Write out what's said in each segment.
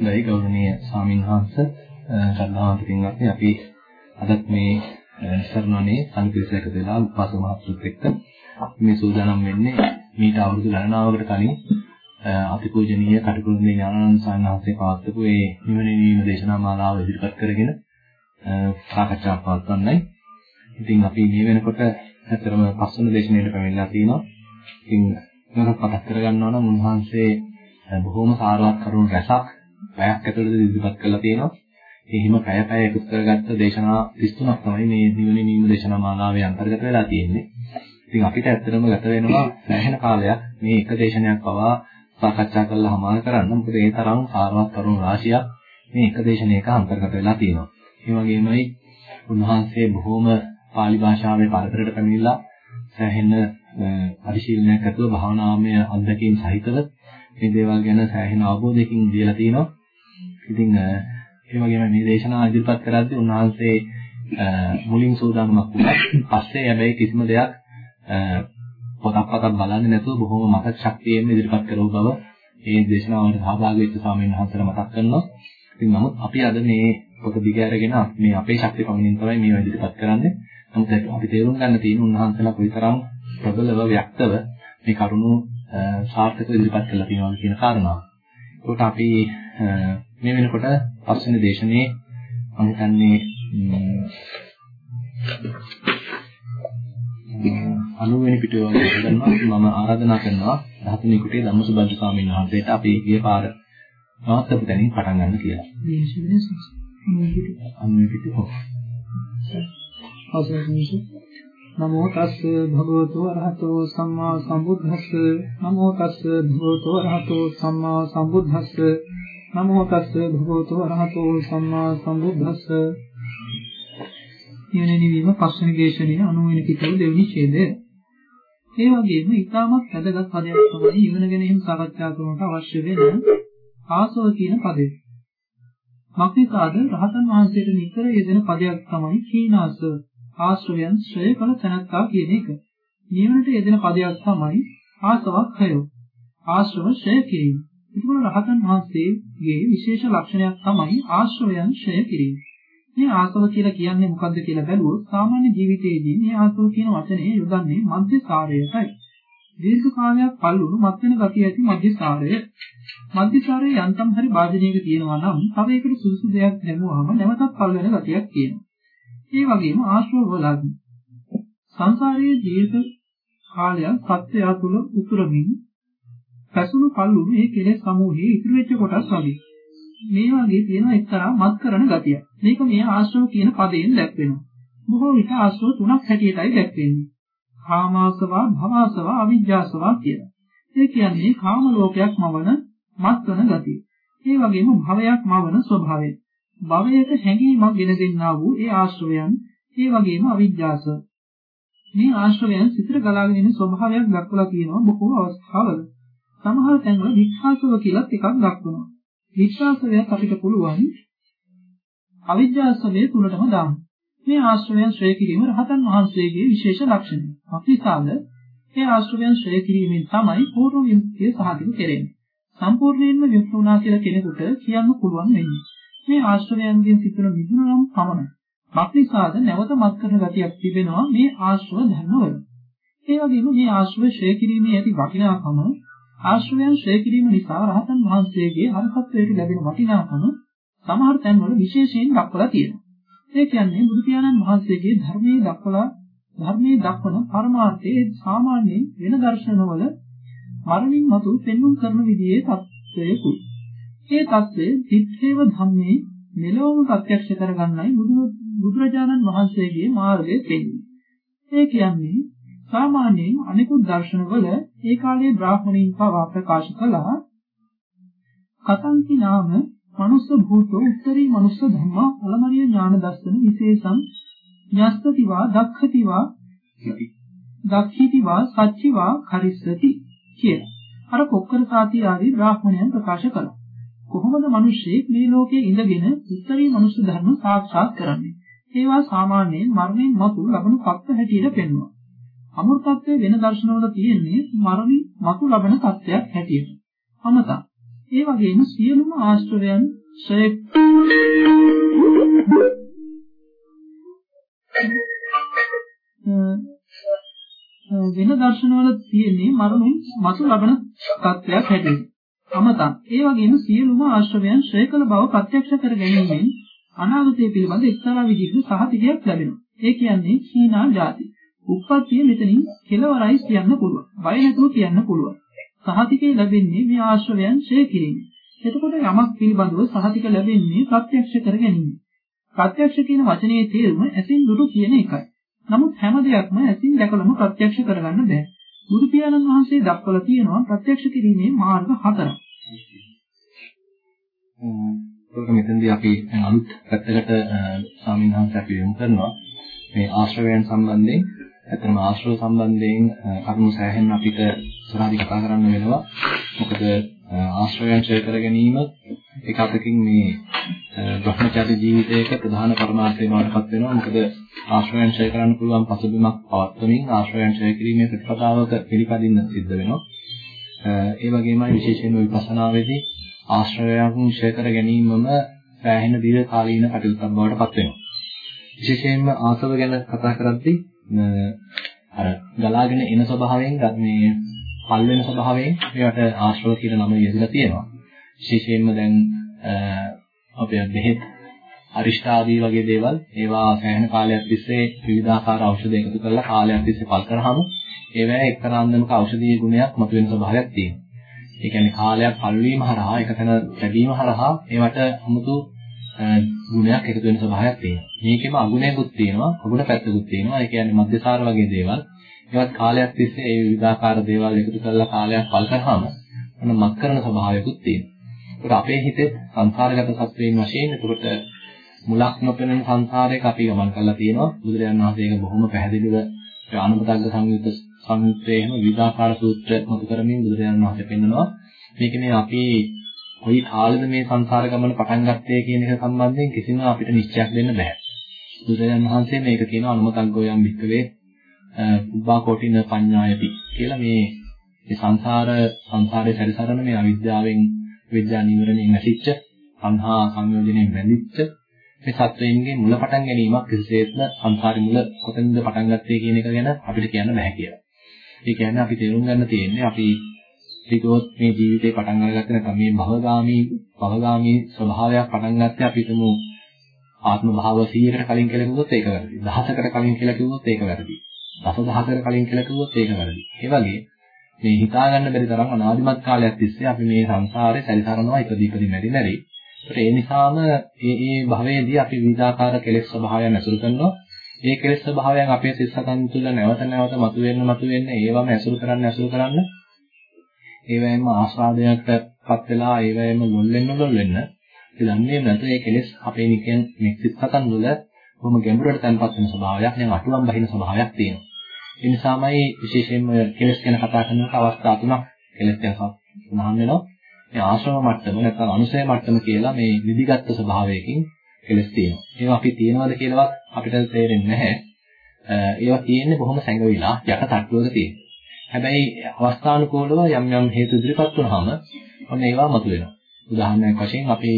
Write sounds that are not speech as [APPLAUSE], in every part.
නයි ගෞරවනීය ස්වාමින්වහන්ස ශ්‍රද්ධාවන්ත පින්වත්නි අපි අදත් මේ සර්ණෝනේ සංකීර්ණයක වෙලා උපාසක මහත්තුත් එක්ක මේ සූදානම් වෙන්නේ මීට අවුරුදු ගණනාවකට කලින් අතිපූජනීය කටුකුරුන්දේ ඥානানন্দ සාන්හන්සේ පවත්වපු ඒ නිවන නිවීම දේශනා මාලාව ඉදිරිපත් කරගෙන සාකච්ඡා පවත්වන්නයි. ඉතින් අපි මේ වෙනකොට ඇත්තරම පස්වන දේශනාවට පැමිණලා තිනවා. ඉතින් මේක මතක් කරගන්නවා නම් උන්වහන්සේ බොහොම සාරවත් කරුණු රැසක් පැයක් ඇතුළත ඉදිරිපත් කරලා තියෙනවා. ඒ හිම පැය පැය එකතු කරගත්ත දේශනා 33ක් තමයි මේ නිවන නිවීම දේශනා මාලාවේ අන්තර්ගත වෙලා තියෙන්නේ. ඉතින් අපිට ඇත්තටම ගත වෙනවා සෑහෙන කාලයක් මේ එක දේශනයක් පවා සාකච්ඡා කරලා හමාර කරන්න. මොකද ඒ තරම් සාරවත් කරුණු රාශියක් මේ එක දේශනයක අන්තර්ගත වෙලා තියෙනවා. ඒ වගේමයි උන්වහන්සේ බොහොම pāli භාෂාවේ පරතරයට පැමිණිලා සෑහෙන පරිශීලනයක් ඇතුව භාවනාමය අත්දැකීම් සහිතව මේ දේවල් ගැන සෑහෙන අවබෝධයකින් දීලා තිනවා. ඉතින් ඒ වගේම මේ දේශනාව ඉදිරිපත් කරද්දී උන්වහන්සේ මුලින් සූදානමක් වුණා. පස්සේ හැබැයි කිසිම දෙයක් පොතක් පතක් බලන්නේ නැතුව බොහොම මතක ශක්තියෙන් ඉදිරිපත් කරව බව මේ දේශනාවට සහභාගී වෙච්ච ස්වාමීන් වහන්සේලා මතක් කරනවා. ඉතින් නමුත් අපි අද මේ පොත දිගහැරගෙන මේ අපේ ශක්තිය පමණින් තමයි මේවා ඉදිරිපත් කරන්නේ. නමුත් අපි තේරුම් ගන්න තියෙන උන්වහන්සේලා කොයිතරම් ප්‍රබලව ව්‍යක්තව මේ කරුණු සාර්ථකව ඉදිරිපත් කළා කියනවා කියන කාරණාව. ඒකට අපි මේ වෙනකොට පස්වෙනි දේශනේ මම හිතන්නේ අනුවෙනි පිටුව කරනවා මම ආරාධනා කරනවා රහතනී කුටියේ ධම්මසුබන්ත ස්වාමීන් වහන්සේට අපි ගිය පාර නවත්තපු තැනින් පටන් ගන්න කියලා. අනුවෙනි පිටුව. නමෝ තස්ස භගවතු අරහතෝ සම්මා සම්බුද්දස්ස නමෝ තස්ස භගවතු අරහතෝ සම්මා සම්බුද්දස්ස නමෝ තස්ස භගවතු අරහතෝ සම්මා සම්බුද්දස්ස නිවැරදි වීම පස්වෙනි දේශනයේ 90 වෙනි පිටුව දෙවෙනි ඡේදය. ඒ වගේම ඊටමත් වැදගත් පදයක් තමයි ඉගෙන ගැනීම සාකච්ඡා කරනට අවශ්‍ය වෙන ආසව කියන පදය. මක්නිකාද රහතන් වහන්සේට නිතර යෙදෙන පදයක් තමයි කීනාස ආශ්‍රවයන් ශ්‍රේය කළ තැනත්තා කියන එක. නිවනට යෙදෙන පදයක් තමයි ආසවක්ඛය. ආශ්‍රව ශ්‍රේය කිරීම. ඒකවල රහතන් වහන්සේගේ විශේෂ ලක්ෂණයක් තමයි ආශ්‍රවයන් ශ්‍රේය කිරීම. මේ ආසව කියලා කියන්නේ මොකද්ද කියලා බැලුවොත් සාමාන්‍ය ජීවිතයේදී මේ ආසව කියන වචනේ යොදන්නේ මධ්‍යසාරයටයි. දීර්ඝ කාලයක් පල්ලුණු මත් වෙන ගතිය ඇති මධ්‍යසාරය. මධ්‍යසාරයේ යන්තම් හරි වාදනයක තියෙනවා නම් තව ඒකට සුදුසු දෙයක් දැමුවාම නැවතත් පල් වෙන ගතියක් තියෙනවා. ඒ වගේම ආශ්‍රව වලත් සංසාරයේ දීර්ඝ කාලයක් සත්‍යය තුළ උතුරමින් පැසුණු පල්ලුණු මේ කෙලෙස් සමූහයේ ඉතුරු වෙච්ච කොටස් වගේ. මේ වගේ තියෙන එක්තරා මත් කරන ගතිය. මේක මේ ආශ්‍රව කියන පදයෙන් දැක්වෙනවා. බොහෝ විට ආශ්‍රව තුනක් හැටියටයි දැක්වෙන්නේ. කාමාසවා, භවසවා, අවිජ්ජාසවා කියලා. ඒ කියන්නේ කාම ලෝකයක් මවන මත් කරන ගතිය. ඒ වගේම භවයක් මවන ස්වභාවය. භවයක හැඟීමක් ගෙන දෙන්නා වූ ඒ ආශ්‍රවයන්, ඒ වගේම අවිජ්ජාස. මේ ආශ්‍රවයන් සිතට ගලාගෙන එන ස්වභාවයක් දක්වලා තියෙනවා බොහෝ අවස්ථාවල. සමහර තැන්වල වික්ෂාසව කියලාත් එකක් දක්වනවා. විශ්වාසයක් අපිට පුළුවන් අවිද්‍යාසමයේ තුනටම දාන්න. මේ ආශ්‍රවයන් ශ්‍රේ කිරීම රහතන් වහන්සේගේ විශේෂ ලක්ෂණය. අපිසාද මේ ආශ්‍රවයන් ශ්‍රේ කිරීමෙන් තමයි පූර්ව විමුක්තිය සාධිත කෙරෙන්නේ. සම්පූර්ණයෙන්ම විමුක්ත වුණා කියලා කෙනෙකුට කියන්න පුළුවන් වෙන්නේ. මේ ආශ්‍රවයන්ගෙන් සිදුවන විදුන නම් පමණයි. අපිසාද නැවත මත් කරන ගතියක් තිබෙනවා මේ ආශ්‍රව ධර්මවල. ඒ වගේම මේ ආශ්‍රව ශ්‍රේ කිරීමේ ඇති වටිනාකම ආශ්‍රවයන් ශ්‍රේ කිරීම නිසා රහතන් වහන්සේගේ අරහත්ත්වයට ලැබෙන වටිනාකම සමහර තැන්වල විශේෂයෙන් දක්වලා තියෙනවා. ඒ කියන්නේ බුදු පියාණන් වහන්සේගේ ධර්මයේ දක්වලා ධර්මයේ දක්වන පරමාර්ථයේ සාමාන්‍යයෙන් වෙන දර්ශනවල මරණින් මතු පෙන්වුම් කරන විදිහේ තත්ත්වයකුයි. ඒ தත්ත්වය තිත්තේව ධම්මේ මෙලොවම ප්‍රත්‍යක්ෂ කරගන්නයි බුදුරජාණන් වහන්සේගේ මාර්ගය දෙන්නේ. ඒ කියන්නේ සාමාන්‍යයෙන් අනිකුත් දර්ශනවල ඒ කාලයේ බ්‍රාහ්මණයින් පවා ප්‍රකාශ කළා කතන්ති නාම මනුස්ස භූතෝ උත්තරී මනුස්ස ධම්මා අලමරිය ඥාන දර්ශන විශේෂං ඤස්සතිවා දක්ඛතිවා දක්ඛිතිවා සච්චිවා කරිස්සති කිය. අර කොක්කර සාති ආදී බ්‍රාහ්මණයන් ප්‍රකාශ කළා. කොහොමද මිනිස්සෙක් මේ ලෝකයේ ඉඳගෙන උත්තරී මනුස්ස ධර්ම සාක්ෂාත් කරන්නේ? ඒවා සාමාන්‍යයෙන් මරණයෙන් මතු ලබන පත්ත හැටියට පෙන්වනවා. අමෘතත්වයේ වෙන දර්ශනවල තියෙන්නේ මරණින් මතු ලබන තත්ත්වයක් හැටියට. අමතා. ඒ වගේම සියලුම ආශ්‍රවයන් ශ්‍රේ වෙන දර්ශනවල තියෙන්නේ මරණින් මතු ලබන තත්ත්වයක් හැටියට. අමතා. ඒ වගේම සියලුම ආශ්‍රවයන් ශ්‍රේ කළ බව ප්‍රත්‍යක්ෂ කර ගැනීමෙන් අනාගතය පිළිබඳ එක්තරා විදිහකට සහතිකයක් ලැබෙනවා. ඒ කියන්නේ සීනා ಜಾති. උප්පත්තිය මෙතනින් කෙලවරයි කියන්න පුළුවන්. බය නැතුව කියන්න පුළුවන්. සහතිකේ ලැබෙන්නේ මේ ආශ්‍රවයන් ඡේ කිරීම. එතකොට යමක් පිළිබඳව සහතික ලැබෙන්නේ ප්‍රත්‍යක්ෂ කර ගැනීම. ප්‍රත්‍යක්ෂ කියන වචනේ තේරුම ඇසින් දුටු කියන එකයි. නමුත් හැම දෙයක්ම ඇසින් දැකලම ප්‍රත්‍යක්ෂ කරගන්න බෑ. බුදු පියාණන් වහන්සේ දක්වලා තියෙනවා ප්‍රත්‍යක්ෂ කිරීමේ මාර්ග හතරක්. ඒක මෙතෙන්දී අපි අලුත් පැත්තකට ස්වාමීන් වහන්සේ අපි යොමු කරනවා. මේ ආශ්‍රවයන් සම්බන්ධයෙන් ඇත්තම ආශ්‍රව සම්බන්ධයෙන් කරුණු සෑහෙන අපිට ඉස්සරහදී කතා කරන්න වෙනවා. මොකද ආශ්‍රවයන් ඡය කර ගැනීම එක අතකින් මේ භ්‍රමචර්ය ජීවිතයක ප්‍රධාන පරමාර්ථය බවටපත් වෙනවා. මොකද ආශ්‍රවයන් ඡය කරන්න පුළුවන් පසුබිමක් පවත්වමින් ආශ්‍රවයන් ඡය කිරීමේ ප්‍රතිපදාවක පිළිපදින්න සිද්ධ වෙනවා. ඒ වගේමයි විශේෂයෙන්ම විපස්සනාවේදී ආශ්‍රවයන් ඡය කර ගැනීමම සෑහෙන දීර්ඝ කාලීන කටයුත්තක් බවට පත් වෙනවා. විශේෂයෙන්ම ආසව ගැන කතා කරද්දී අර ගලාගෙන එන ස්වභාවයෙන් මේ පල් වෙන ස්වභාවයෙන් මේවට ආශ්‍රව කියන නම යෙදලා තියෙනවා. විශේෂයෙන්ම දැන් අපේ බෙහෙත් අරිෂ්ඨ ආදී වගේ දේවල් ඒවා සෑහෙන කාලයක් තිස්සේ විවිධාකාර ඖෂධ එකතු කරලා කාලයක් තිස්සේ පල් කරාම ඒවැය එක්තරා අන්දමක ඖෂධීය ගුණයක් මතුවෙන ස්වභාවයක් තියෙනවා. ඒ කියන්නේ කාලයක් පල්වීම හරහා එකතැන ලැබීම හරහා ඒවට 아무තු ගුණයක් එකතු වෙන ස්වභාවයක් තියෙනවා. මේකෙම අගුණයකුත් තියෙනවා, අගුණ පැත්තකුත් තියෙනවා. ඒ කියන්නේ මධ්‍යසාර වගේ දේවල්. ඒවත් කාලයක් තිස්සේ ඒ විවිධාකාර දේවල් එකතු කරලා කාලයක් පල් කරාම මොන මත් කරන ස්වභාවයකුත් තියෙනවා. ඒක අපේ හිතේ සංසාරගත සත්වයන් වශයෙන් එතකොට මුලක් නොපෙනෙන සංසාරයක අපි ගමන් කරලා තියෙනවා. බුදුරජාණන් වහන්සේ ඒක බොහොම පැහැදිලිව ආනපතග්ග සංයුත්ත සංයුත්තේ එහෙම විවිධාකාර සූත්‍ර මතු කරමින් බුදුරජාණන් වහන්සේ පෙන්නනවා. මේක මේ අපි කොයි කාලෙද මේ සංසාර ගමන පටන් ගත්තේ කියන එක සම්බන්ධයෙන් කිසිම අපිට නිශ්චයක් දෙන්න බෑ. බුදුරජාණන් වහන්සේ මේක කියන අනුමතග්ගෝ යම් වික්කවේ උබ්බා කෝටින පඤ්ඤායති කියලා මේ මේ සංසාර සංසාරේ සැරිසරන මේ අවිද්‍යාවෙන් විද්‍යා නිවරණයෙන් නැසිච්ච සංහා සංයෝජනෙන් බැඳිච්ච මේ සත්වයන්ගේ මුල පටන් ගැනීමක් කිසිසේත්ම සංසාරේ මුල කොතනද පටන් ගත්තේ කියන එක ගැන අපිට කියන්න බෑ කියලා. ඒ කියන්නේ අපි තේරුම් ගන්න තියෙන්නේ අපි හිතුවොත් මේ ජීවිතේ පටන් අරගත්තේ නැත්නම් මේ භවගාමී භවගාමී ස්වභාවයක් පටන් ගත්තේ අපි හිතමු ආත්ම භාව 100කට කලින් කියලා කිව්වොත් ඒක වැරදි. දහසකට කලින් කියලා කිව්වොත් ඒක වැරදි. දස දහසකට කලින් කියලා කිව්වොත් ඒක වැරදි. ඒ වගේ මේ හිතා ගන්න බැරි තරම් අනාදිමත් කාලයක් තිස්සේ අපි මේ සංසාරේ සැරිසරනවා ඉපදී ඉපදී මෙරි මෙරි. ඒත් ඒ නිසාම මේ මේ භවයේදී අපි විවිධාකාර කෙලෙස් ස්වභාවයන් ඇසුරු කරනවා. ඒ කෙලෙස් ස්වභාවයන් අපේ සිත් සතන් තුළ නැවත නැවත මතුවෙන්න මතුවෙන්න ඒවම ඇසුරු කරන්න ඇසුරු කරන්න ඒවැයෙන්ම ආස්වාදයකටපත් වෙලා ඒවැයෙන්ම ලොල් වෙන්න ලොල් වෙන්න ඉතින්නේ නැතු ඒ කෙලෙස් අපේ නිකන් මෙක්සිත් සතන් වල බොහොම ගැඹුරට තැන්පත් වෙන ස්වභාවයක් නේ අටුවම් බහින ස්වභාවයක් තියෙනවා. ඒ නිසාමයි විශේෂයෙන්ම කෙලෙස් ගැන කතා කරනකොට අවස්ථා තුනක් කෙලෙස් ගැන සඳහන් වෙනවා. මේ ආශ්‍රම මට්ටම නැත්නම් අනුසය මට්ටම කියලා මේ නිදිගත් ස්වභාවයකින් කෙලෙස් තියෙනවා. ඒවා අපි තියනවාද කියලාවත් අපිට තේරෙන්නේ නැහැ. ඒවා තියෙන්නේ බොහොම සැඟවිලා යට තට්ටුවක තියෙනවා. හැබැයි අවස්ථානුකූලව යම් යම් හේතු ඉදිරිපත් වුනහම ඔන්න ඒවා මතුවෙනවා. උදාහරණයක් වශයෙන් අපි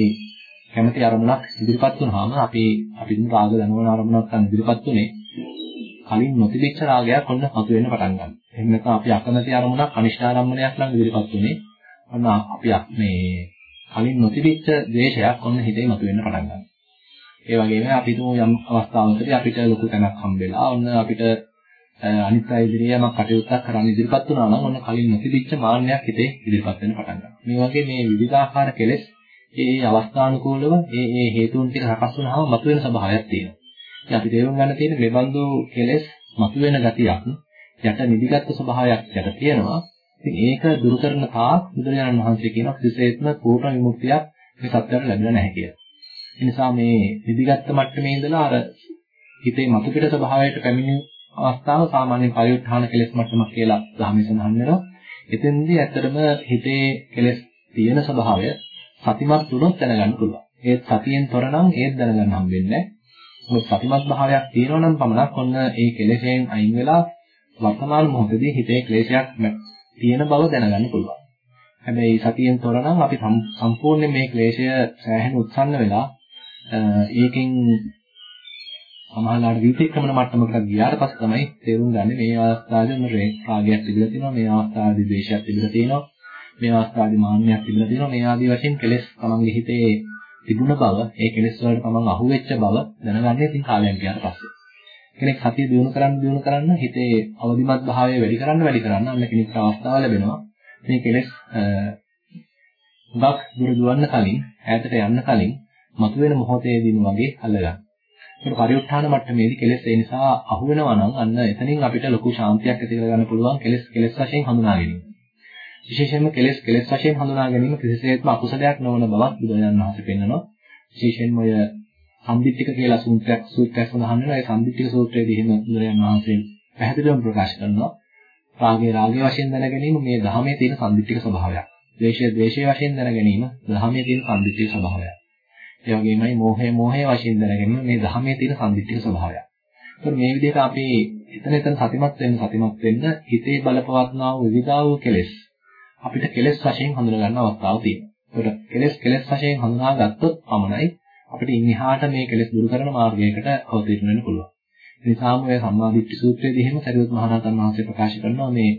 කැමති අරමුණක් ඉදිරිපත් වුනහම අපි අපි රාග දනවන අරමුණක් ගන්න ඉදිරිපත් උනේ කලින් නොතිබිච්ච රාගයක් ඔන්න මතුවෙන්න පටන් ගන්නවා. එහෙම නැත්නම් අපි අකමැති අරමුණක් අනිෂ්ඨාරම්මණයක් නම් ඉදිරිපත් උනේ ඔන්න අපි මේ කලින් නොතිබිච්ච ද්වේෂයක් ඔන්න හිතේ මතුවෙන්න පටන් ගන්නවා. ඒ වගේම අපි තුමු යම් අවස්ථාවකදී අපිට ලොකු තැනක් හම්බෙලා ඔන්න අපිට අනිත් අය ඉදිරියේ යමක් කටයුත්තක් කරන්න ඉදිරිපත් වුණා නම් ඔන්න කලින් නොතිබිච්ච මාන්නයක් හිතේ ඉදිරිපත් වෙන්න පටන් ගන්නවා. මේ වගේ මේ විවිධාකාර කෙලෙස් ඒ ඒ අවස්ථානුකූලව ඒ ඒ හේතුන් ටික සකස් වුණාම මතුවෙන ස්වභාවයක් තියෙනවා. ඉතින් අපි තේරුම් ගන්න තියෙන්නේ මේ බඳු කෙලෙස් මතුවෙන ගතියක් යට නිදිගත් ස්වභාවයක් යට තියෙනවා. ඉතින් ඒක දුරු කරන තාක් බුදුරජාණන් වහන්සේ කියනවා කිසිසේත්ම පූර්ණ විමුක්තියක් මේ සත්‍යයට ලැබෙන්නේ නැහැ කියලා. ඒ නිසා මේ නිදිගත් මට්ටමේ ඉඳලා අර හිතේ මතු පිට ස්වභාවයට පැමිණෙන අවස්ථාව සාමාන්‍ය පරිඋත්ථාන කෙලෙස් මට්ටමක් කියලා ධර්මයේ සඳහන් වෙනවා. එතෙන්දී ඇත්තටම හිතේ කෙලෙස් තියෙන ස්වභාවය සතිමත් වුණොත් දැනගන්න පුළුවන්. ඒත් සතියෙන් තොර නම් ඒත් දැනගන්න හම්බෙන්නේ නැහැ. මොකද සතිමත් භාවයක් තියෙනවා නම් පමණක් ඔන්න ඒ කෙලෙසෙන් අයින් වෙලා වර්තමාන මොහොතේදී හිතේ ක්ලේශයක් තියෙන බව දැනගන්න පුළුවන්. හැබැයි සතියෙන් තොර නම් අපි සම්පූර්ණයෙන් මේ ක්ලේශය සෑහෙන උත්සන්න වෙලා ඒකෙන් සමහරවිට විපේක්‍රමන මට්ටමකට ගියාට පස්සේ තමයි තේරුම් ගන්න මේ අවස්ථාවේ මොන රාගයක් තිබිලා තියෙනවා මේ අවස්ථාවේදී ද්වේෂයක් තිබිලා තියෙනවා මේ අවස්ථාවේදී මාන්නයක් තිබිලා තියෙනවා. මේ ආදී වශයෙන් කෙලෙස් තමන්ගේ හිතේ තිබුණ බව ඒ කෙලෙස් වලට තමන් අහු වෙච්ච බව දැනගන්නේ ඉතින් කාලයක් ගියාට පස්සේ. කෙනෙක් සතිය දිනු කරන්න දිනු කරන්න හිතේ අවදිමත් භාවය වැඩි කරන්න වැඩි කරන්න අන්න කෙනෙක්ට අවස්ථාව ලැබෙනවා. මේ කෙලෙස් ගක් දුර දුවන්න කලින් ඈතට යන්න කලින් මතුවෙන මොහොතේදීම වගේ අල්ලගන්න. ඒක පරිඋත්ථාන මට්ටමේදී කෙලෙස් ඒ නිසා අහු වෙනවා නම් අන්න එතනින් අපිට ලොකු ශාන්තියක් ඇති කරගන්න පුළුවන් කෙලෙස් කෙලෙස් වශයෙන් හඳුනා ගැනීම. විශේෂයෙන්ම කෙලෙස් කෙලෙස් වශයෙන් හඳුනා ගැනීම කිසිසේත්ම අකුසලයක් නොවන බවක් බුදුරජාණන් වහන්සේ පෙන්වනවා. විශේෂයෙන්ම ඔය සම්දිත්තික කියලා සූත්‍රයක් සූත්‍රයක් සඳහන් වෙනවා. ඒ සම්දිත්තික සූත්‍රයේදී එහෙම බුදුරජාණන් වහන්සේ පැහැදිලිවම ප්‍රකාශ කරනවා. රාගය රාගය වශයෙන් දැන ගැනීම මේ ධහමේ තියෙන සම්දිත්තික ස්වභාවයක්. ද්වේෂය ද්වේෂය වශයෙන් දැන ගැනීම ධහමේ තියෙන සම්දිත්තික ස්වභාවයක්. ඒ වගේමයි මෝහය මෝහය වශයෙන් දැන ගැනීම මේ ධහමේ තියෙන සම්දිත්තික ස්වභාවයක්. ඒත් මේ විදිහට අපි එතන එතන සතිමත් වෙන්න සතිමත් වෙන්න හිතේ බලපවත්නා වූ විවිධා වූ කෙලෙස් අපිට කෙලෙස් වශයෙන් හඳුනා ගන්න අවස්ථාවක් තියෙනවා. ඒකට කෙලෙස් කෙලෙස් වශයෙන් හඳුනා ගත්තොත් පමණයි අපිට ඉන්හිහාට මේ කෙලෙස් දුරු කරන මාර්ගයකට අවතීර්ණ වෙන්න පුළුවන්. ඒ නිසාම ඔය සම්මාදිට්ඨි සූත්‍රයේදී එහෙම සරියුත් මහ රහතන් වහන්සේ ප්‍රකාශ කරනවා මේ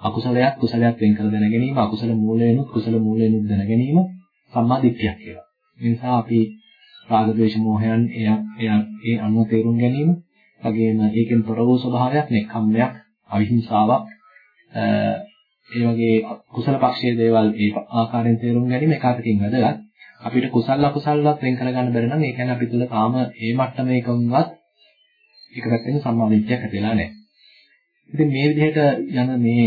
අකුසලයක් කුසලයක් වෙන් කර දැන ගැනීම අකුසල මූලයෙන්ුත් කුසල මූලයෙන්ුත් දැන ගැනීම සම්මාදිට්ඨියක් කියලා. ඒ නිසා අපි රාග ද්වේෂ මොහයන් එය ඒ අනුව තේරුම් ගැනීම වගේම ඒකෙන් තොර වූ ස්වභාවයක් නෙක්ඛම්මයක් අවිහිංසාවක් ඒ වගේ කුසල පක්ෂයේ දේවල් ඒ ආකාරයෙන් තේරුම් ගැනීම එකwidehatකින් වැදගත්. අපිට කුසල අකුසලවත් වෙන් කරගන්න බැරි නම් ඒ කියන්නේ අපි තුල තාම ඒ මට්ටමේකවත් එක පැත්තකින් සම්මාදිට්ඨියක් ඇතිලා නැහැ. ඉතින් මේ විදිහට යන මේ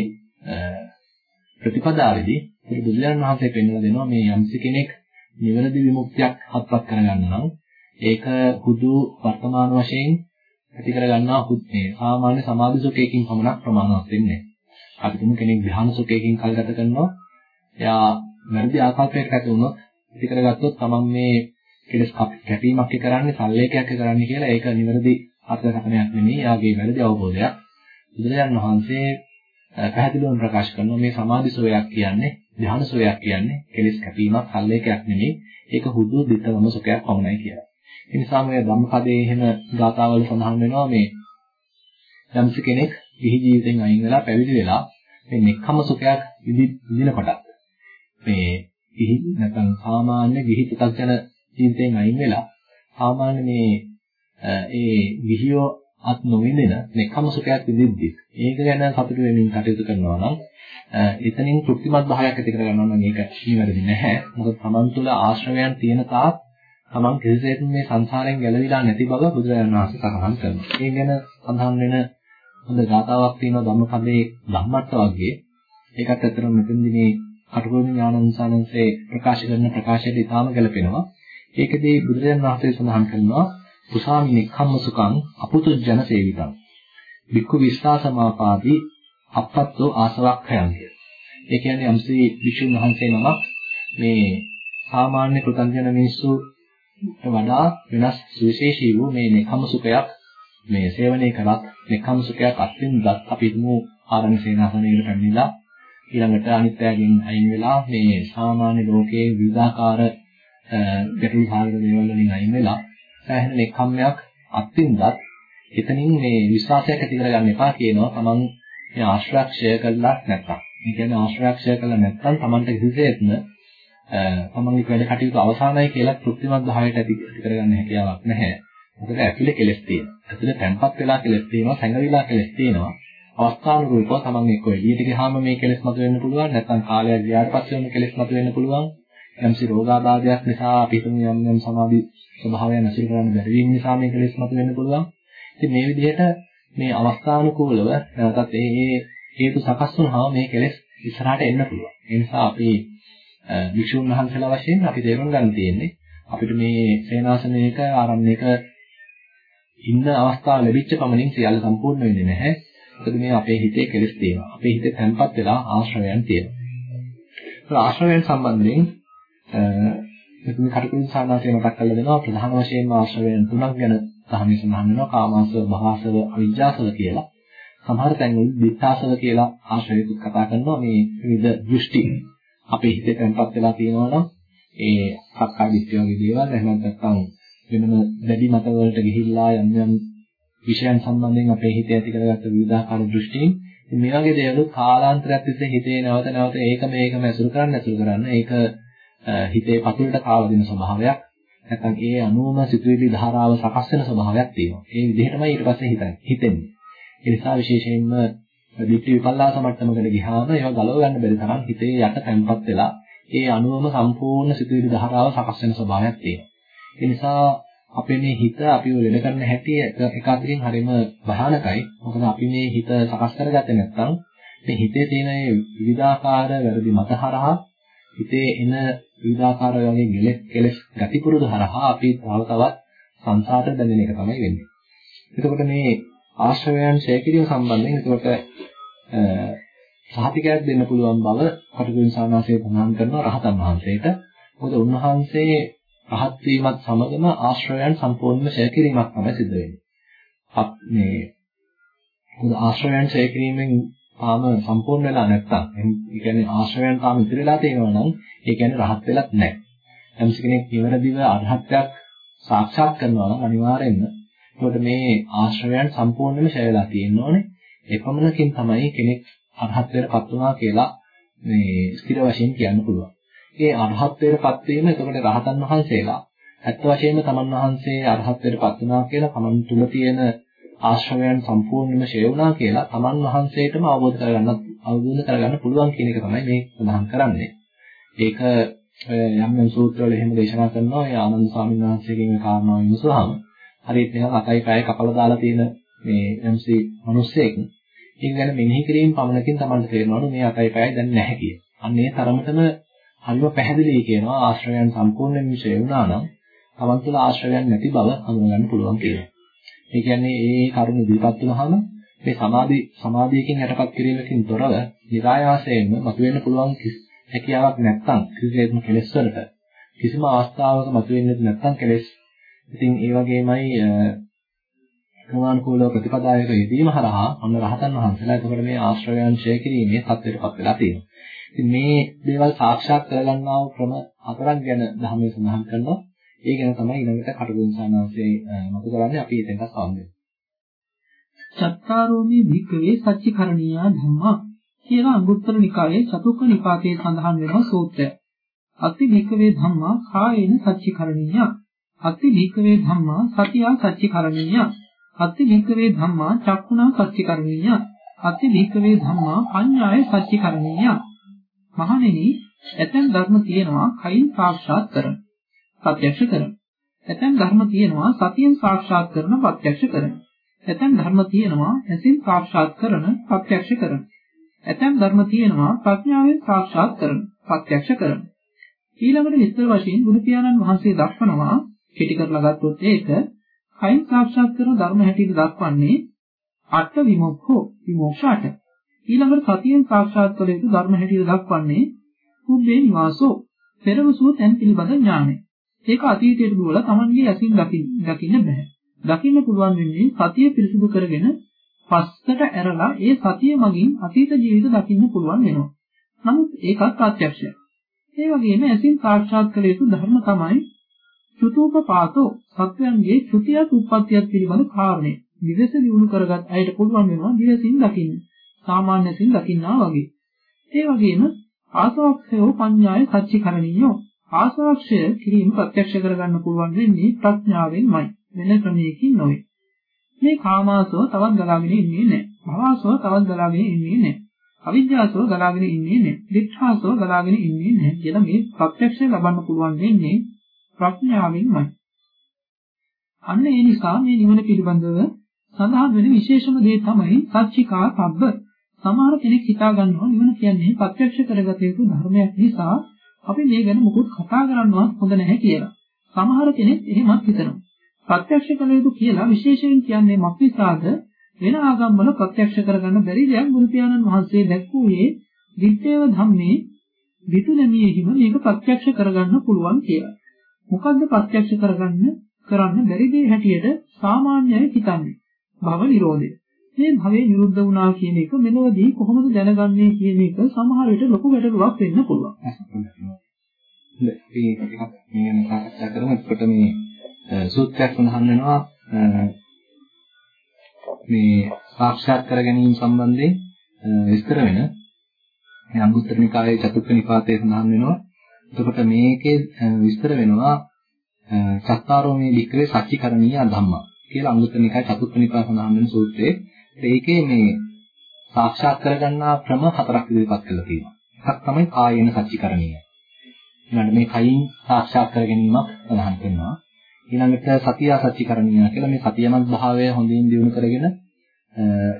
ප්‍රතිපදාවේදී බුදුරජාණන් වහන්සේ පෙන්වලා දෙනවා මේ යම්සි කෙනෙක් නිවැරදි විමුක්තියක් හත්පත් කරගන්න නම් ඒක හුදු වර්තමාන වශයෙන් ඇති කරගන්නා මේ සාමාන්‍ය සමාධි සුඛයකින් පමණක් ප්‍රමාණවත් වෙන්නේ අපි තුමු කෙනෙක් ධ්‍යාන සුඛයකින් කල් ගත කරනවා. එයා වැරදි ආකල්පයකට ඇති වුණොත් ඇති කරගත්තොත් තමන් මේ කෙලස් කැපීමක් කරන්නේ සල්ලේකයක් කරන්නේ කියලා ඒක නිවැරදි අර්ථකථනයක් නෙමෙයි. එයාගේ වැරදි අවබෝධයක්. බුදුරජාණන් වහන්සේ පැහැදිලිවම ප්‍රකාශ කරනවා මේ සමාධි සෝයක් කියන්නේ ධ්‍යාන සෝයක් කියන්නේ කෙලස් කැපීමක් සල්ලේකයක් නෙමෙයි ඒක හුදු දිටවම සුඛයක් පමණයි කියලා. ඒ නිසා මේ ධම්මපදයේ එහෙම ගාථාවල සඳහන් වෙනවා මේ යම්ස කෙනෙක් ගිහි ජීවිතෙන් අයින් වෙලා පැවිදි වෙලා මේ නික්කම සුඛයක් විඳිනකොට මේ ගිහි නැත්නම් සාමාන්‍ය ගිහි පුතග්ජන ජීවිතෙන් අයින් වෙලා සාමාන්‍ය මේ ඒ ගිහියෝ අත් නොවිඳින නික්කම සුඛයක් විඳිද්දි ඒක ගැන සතුටු වෙමින් කටයුතු කරනවා නම් එතනින් තෘප්තිමත් භාවයක් ඇති කරගන්නවා නම් ඒක නිවැරදි නැහැ. මොකද තමන් තුළ ආශ්‍රවයන් තියෙන තාක් තමන් කිසිසේත් මේ සංසාරයෙන් ගැලවිලා නැති බව බුදුරජාණන් වහන්සේ සඳහන් කරනවා. ඒ ගැන සඳහන් වෙන හොඳ ගාතාවක් තියෙනවා ධම්මපදයේ ධම්මත්ත වර්ගයේ. ඒකත් ඇත්තටම මෙතනදී මේ කටුකුරුනි ඥානංසානන්සේ ප්‍රකාශ කරන ප්‍රකාශයට ඉතාම ගැලපෙනවා. ඒකදී බුදුරජාණන් වහන්සේ සඳහන් කරනවා පුසාමි නික්ඛම්ම සුඛං අපුතු ජන සේවිතං. වික්ඛු විස්සාසමාපාදී අපත්තෝ ආසවක්ඛයන් කිය. ඒ කියන්නේ යම්සි විසුණු වහන්සේ නමක් මේ සාමාන්‍ය කෘතඥ මිනිස්සු වඩා වෙනස් සුවිශේෂී වූ මේ නිකම් සුඛයක් මේ සේවනයේ කරත් නිකම් සුඛයක් අත්විඳත් අපි හිතමු ආරණ්‍ය සේනාසනයකට පැමිණිලා ඊළඟට අනිත්‍යයෙන් අයින් වෙලා මේ සාමාන්‍ය ලෝකයේ විවිධාකාර ගැටලු සාගර දේවල් වලින් අයින් වෙලා සෑහෙන නිකම්යක් අත්විඳත් එතනින් මේ විශ්වාසයක් ඇති කරගන්න එපා කියනවා තමන් මේ ආශ්‍රක්ෂය කළා නැත්තම්. ඒ කියන්නේ ආශ්‍රක්ෂය කළා නැත්තම් Tamanට කිසිසේත්ම තමන්ගේ වැඩ කටයුතු අවසానයි කියලා තෘප්තිමත් භාවයට ඇති කරගන්න හැකියාවක් නැහැ. මොකද ඇතුලේ කෙලස් තියෙනවා. ඇතුලේ තැම්පත් වෙලා කෙලස් තියෙනවා, සැඟවිලා කෙලස් තියෙනවා. අවස්ථානුරූපව තමන් එක්ක එළියට ගියාම මේ කෙලස් මතුවෙන්න පුළුවන්. නැත්නම් කාලයක් ගියාට පස්සේ මේ කෙලස් මතුවෙන්න පුළුවන්. යම්සි රෝගාබාධයක් නිසා අපි හිතමු යම් යම් සමාධි ස්වභාවයන් අසිර කරන්න බැරි වීම නිසා මේ කෙලස් මතුවෙන්න පුළුවන්. ඉතින් මේ විදිහට මේ අවස්ථානුකූලව නැවතත් ඒ හේතු සකස් වුණාම මේ කෙලෙස් ඉස්සරහට එන්න පුළුවන්. ඒ නිසා අපි වික්ෂුන් වහන්සේලා වශයෙන් අපි තේරුම් ගන්න තියෙන්නේ අපිට මේ සේනාසනයක ආරණ්‍යක ඉන්න අවස්ථාව ලැබිච්ච පමණින් සියල්ල සම්පූර්ණ වෙන්නේ නැහැ. මොකද මේ අපේ හිතේ කෙලෙස් තියෙනවා. අපේ හිතේ තැම්පත් වෙලා ආශ්‍රවයන් තියෙනවා. ආශ්‍රවයන් සම්බන්ධයෙන් මෙතන කටුකුරු සානාසය මතක් කරලා දෙනවා ප්‍රධාන වශයෙන්ම ආශ්‍රවයන් තුනක් ගැන සාහනි සඳහන් වෙනවා කාමාසව, භවසව, අවිජ්ජාසව කියලා. සමහර තැන්වල දිත්තාසව කියලා ආශ්‍රයයක් කතා කරනවා මේ විවිධ දෘෂ්ටි. අපේ හිතේ තැන්පත් වෙලා තියෙනවා නම් ඒ සක්කාය දිට්ඨිය වගේ දේවල් එහෙම නැත්නම් වෙනම දැඩි මතවලට ගිහිල්ලා යම් යම් විෂයන් සම්බන්ධයෙන් අපේ හිතේ ඇති කරගත්ත විවිධාකාර දෘෂ්ටීන්. මේ වගේ දේවල් කාලාන්තරයක් තිස්සේ හිතේ නැවත නැවත ඒක මේකම ඇසුරු කරන්න ඇසුරු කරන්න ඒක හිතේ පතුලට කාව දෙන ස්වභාවයක්. නැත්නම් ඒ අනුවම සිතුවිලි ධාරාව සකස් වෙන ස්වභාවයක් තියෙනවා. ඒ විදිහටමයි ඊට පස්සේ හිතන්නේ. හිතෙන්නේ. ඒ නිසා විශේෂයෙන්ම දිට්ඨි විපල්ලාස මට්ටමකට ගියාම ඒවා ගලව ගන්න බැරි තරම් හිතේ යට තැම්පත් වෙලා ඒ අනුවම සම්පූර්ණ සිතුවිලි ධාරාව සකස් වෙන ස්වභාවයක් තියෙනවා. ඒ නිසා අපේ මේ හිත අපිව ලෙඩ කරන හැටි එක අතකින් හරිම භයානකයි. මොකද අපි මේ හිත සකස් කරගත්තේ නැත්නම් මේ හිතේ තියෙන විවිධාකාර වැරදි මත හරහා හිතේ එන විවිධාකාර වගේ කෙලෙස් කෙලෙස් ගති පුරුදු හරහා අපි තව තවත් සංසාරට බැඳෙන එක තමයි වෙන්නේ. එතකොට මේ ආශ්‍රවයන් ඡය කිරීම සම්බන්ධයෙන් එතකොට සහතිකයක් දෙන්න පුළුවන් බව කටුකුරුන් සානාසයේ ප්‍රමාණ කරනවා රහතන් වහන්සේට. මොකද උන්වහන්සේ රහත් වීමත් සමගම ආශ්‍රවයන් සම්පූර්ණයෙන්ම ඡය කිරීමක් තමයි සිද්ධ වෙන්නේ. අප මේ මොකද ආශ්‍රවයන් ඡය කිරීමෙන් තාම සම්පූර්ණ වෙලා නැත්තම් ඒ කියන්නේ ආශ්‍රවයන් තාම ඉතිරි වෙලා තියෙනවා නම් ඒ කියන්නේ රහත් වෙලත් නැහැ. යම්ස කෙනෙක් ඉවරදිව අරහත්ත්වයක් සාක්ෂාත් කරනවා නම් අනිවාර්යෙන්ම ඒකට මේ ආශ්‍රවයන් සම්පූර්ණයෙන්ම ඡය වෙලා තියෙන්න ඕනේ. එපමණකින් තමයි කෙනෙක් අරහත්ත්වයටපත් වුණා කියලා මේ ස්ථිර වශයෙන් කියන්න පුළුවන්. ඒ අරහත්ත්වයටපත් වීම එතකොට රහතන් වහන්සේලා ඇත්ත වශයෙන්ම තමන් වහන්සේ අරහත්ත්වයටපත් වුණා කියලා තමන් තුල තියෙන ආශ්‍රවයන් සම්පූර්ණයෙන්ම ෂේ වුණා කියලා තමන් වහන්සේටම අවබෝධ කරගන්න අවබෝධ කරගන්න පුළුවන් කියන එක තමයි මේ සඳහන් කරන්නේ. ඒක යම් යම් සූත්‍රවල එහෙම දේශනා කරනවා ඒ ආනන්ද ස්වාමීන් වහන්සේගෙන් මේ කාරණාව විමසුවාම හරියට නිකන් අතයි පයයි කපලා දාලා තියෙන මේ MC මිනිස්සෙක් ඒක ගැන මෙනෙහි කිරීම පමණකින් තමයි තේරෙනවලු මේ අතයි පයයි දැන් නැහැ කිය. අන්න ඒ තරමටම හරිම පැහැදිලි කියනවා ආශ්‍රයයන් සම්පූර්ණයෙන් විශ්ය වුණා නම් තමන් තුළ ආශ්‍රයයන් නැති බව හඳුනගන්න පුළුවන් කියලා. ඒ කියන්නේ ඒ කරුණ ඉදිරිපත් වුණාම මේ සමාධි සමාධියකින් යටපත් කිරීමකින් තොරව નિરાයාසයෙන්ම මතුවෙන්න පුළුවන් හැකියාවක් නැත්නම් කිසිසේත්ම කෙලෙස් වලට කිසිම අවස්ථාවක මතුවෙන්නේ නැත්නම් කෙලෙස්. ඉතින් ඒ වගේමයි ක්‍රමානුකූලව ප්‍රතිපදායක යෙදීම හරහා අන්න රහතන් වහන්සේලා එතකොට මේ ආශ්‍රයයන් ඡය කිරීමේ තත්ත්වයටපත් වෙලා තියෙනවා. ඉතින් මේ දේවල් සාක්ෂාත් කරගන්නා වූ ක්‍රම හතරක් ගැන ධර්මයේ සඳහන් කරනවා. ඒ ගැන තමයි ඊළඟට කටුකුරුන් සානාංශයේ මතු කරන්නේ අපි එතනට සම්බන්ධ චත්තාරෝමේ භික්කවේ සච්චිකරණීය ධම්මා කියලා අංගුත්තර නිකායේ චතුක්ක නිපාතයේ සඳහන් වෙන සූත්‍රය. අති භික්කවේ ධම්මා කායේන සච්චිකරණීය. අති භික්කවේ ධම්මා සතියා සච්චිකරණීය. අති භික්කවේ ධම්මා චක්කුණා සච්චිකරණීය. අති භික්කවේ ධම්මා පඤ්ඤාය සච්චිකරණීය. මහණෙනි ඇතැම් ධර්ම තියෙනවා කයින් සාක්ෂාත් කරන ප්‍රත්‍යක්ෂ කරන. ඇතැම් ධර්ම තියෙනවා සතියෙන් සාක්ෂාත් කරන ප්‍රත්‍යක්ෂ කරන. ඇතැම් ධර්ම තියෙනවා ඇසින් සාක්ෂාත් කරන ප්‍රත්‍යක්ෂ කරන. ඇතැම් ධර්ම තියෙනවා ප්‍රඥාවෙන් සාක්ෂාත් කරන ප්‍රත්‍යක්ෂ කරන. ඊළඟට විස්තර වශයෙන් බුදු පියාණන් වහන්සේ දක්වනවා කෙටි කරලා ගත්තොත් ඒක කයින් සාක්ෂාත් කරන ධර්ම හැටියට දක්වන්නේ අට විමුක්ඛෝ විමෝක්ෂාට. ඊළඟට සතියෙන් සාක්ෂාත් කළ යුතු ධර්ම හැටියට දක්වන්නේ කුබ්බේ නිවාසෝ පෙරවසුව තැන් පිළිබඳ ඥානය. ඒක අතීතයට දුවලා Tamanගේ ඇසින් දකින්න දකින්න බෑ. දකින්න පුළුවන් වෙන්නේ සතිය පිරිසුදු කරගෙන පස්සට ඇරලා ඒ සතිය මගින් අතීත ජීවිත දකින්න පුළුවන් වෙනවා. නමුත් ඒකත් ප්‍රත්‍යක්ෂයක්. ඒ වගේම ඇසින් සාක්ෂාත් කළ යුතු ධර්ම තමයි චුතූපපාතෝ සත්‍යයන්ගේ චුතියත් උප්පත්තියත් පිළිබඳ කාරණේ. විවස දිනු කරගත් අයට පුළුවන් වෙනවා දිවසින් දකින්න. සාමාන්‍යසින් දකින්නා වගේ. ඒ වගේම ආසවක්ඛයෝ පඤ්ඤාය සච්චිකරණීයෝ ආසවක්ෂය කිරීම ප්‍රත්‍යක්ෂ කරගන්න පුළුවන් වෙන්නේ ප්‍රඥාවෙන්මයි වෙන ක්‍රමයකින් නොවේ. මේ කාමාසව තවත් ගලාගෙන ඉන්නේ නැහැ. භවසව තවත් ගලාගෙන ඉන්නේ නැහැ. අවිජ්ජාසව ගලාගෙන ඉන්නේ නැහැ. දිඨාසව ගලාගෙන ඉන්නේ නැහැ කියලා මේ ප්‍රත්‍යක්ෂය ලබන්න පුළුවන් වෙන්නේ ප්‍රඥාවෙන්මයි. අන්න ඒ නිසා මේ නිවන පිළිබඳව සඳහන් වෙන විශේෂම දේ තමයි සච්චිකා පබ්බ. සමහර කෙනෙක් හිතා ගන්නවා නිවන කියන්නේ ප්‍රත්‍යක්ෂ කරගත යුතු ධර්මයක් නිසා අපි මේ ගැන මුකුත් කතා කරන්නවත් හොඳ නැහැ කියලා. සමහර කෙනෙක් එහෙමත් හිතනවා. ප්‍රත්‍යක්ෂ කළ යුතු කියලා විශේෂයෙන් කියන්නේ මක්නිසාද වෙන ආගම්වල ප්‍රත්‍යක්ෂ කරගන්න බැරි දෙයක් බුදු පියාණන් වහන්සේ දැක්වුවේ විද්‍යේව ධම්මේ විතුලමියෙහිම මේක ප්‍රත්‍යක්ෂ කරගන්න පුළුවන් කියලා. මොකද්ද ප්‍රත්‍යක්ෂ කරගන්න කරන්න බැරි දේ හැටියට සාමාන්‍යයෙන් හිතන්නේ භව නිරෝධය. මේ භවයේ නිරුද්ධ වුණා කියන එක මෙලොවදී කොහොමද දැනගන්නේ කියන එක සමහර විට ලොකු ගැටලුවක් වෙන්න පුළුවන්. අපි ටිකක් මේ ගැන සාකච්ඡා කරමු. එතකොට මේ සූත්‍රයක් උනහන් වෙනවා මේ සාක්ෂාත් කර ගැනීම සම්බන්ධයෙන් විස්තර වෙන මේ අංගුත්තර නිකායේ චතුර්ථ නිපාතයේ සඳහන් වෙනවා. එතකොට මේකේ විස්තර වෙනවා සත්තාරෝමේ වික්‍රේ සච්චිකරණීය ධම්මා කියලා අංගුත්තර නිකායේ චතුර්ථ නිපාත සඳහන් වෙන සූත්‍රයේ ඒකේ මේ සාක්ෂාත් කරගන්නා ක්‍රම හතරක් ඉදිරිපත් කරලා තියෙනවා. එකක් තමයි කායේන සච්චිකරණීය. ඊළඟට මේ කයින් සාක්ෂාත් කර ගැනීමක් සඳහන් කරනවා. ඊළඟට සතිය සච්චිකරණීය කියලා මේ සතියමත් භාවය හොඳින් දියුණු කරගෙන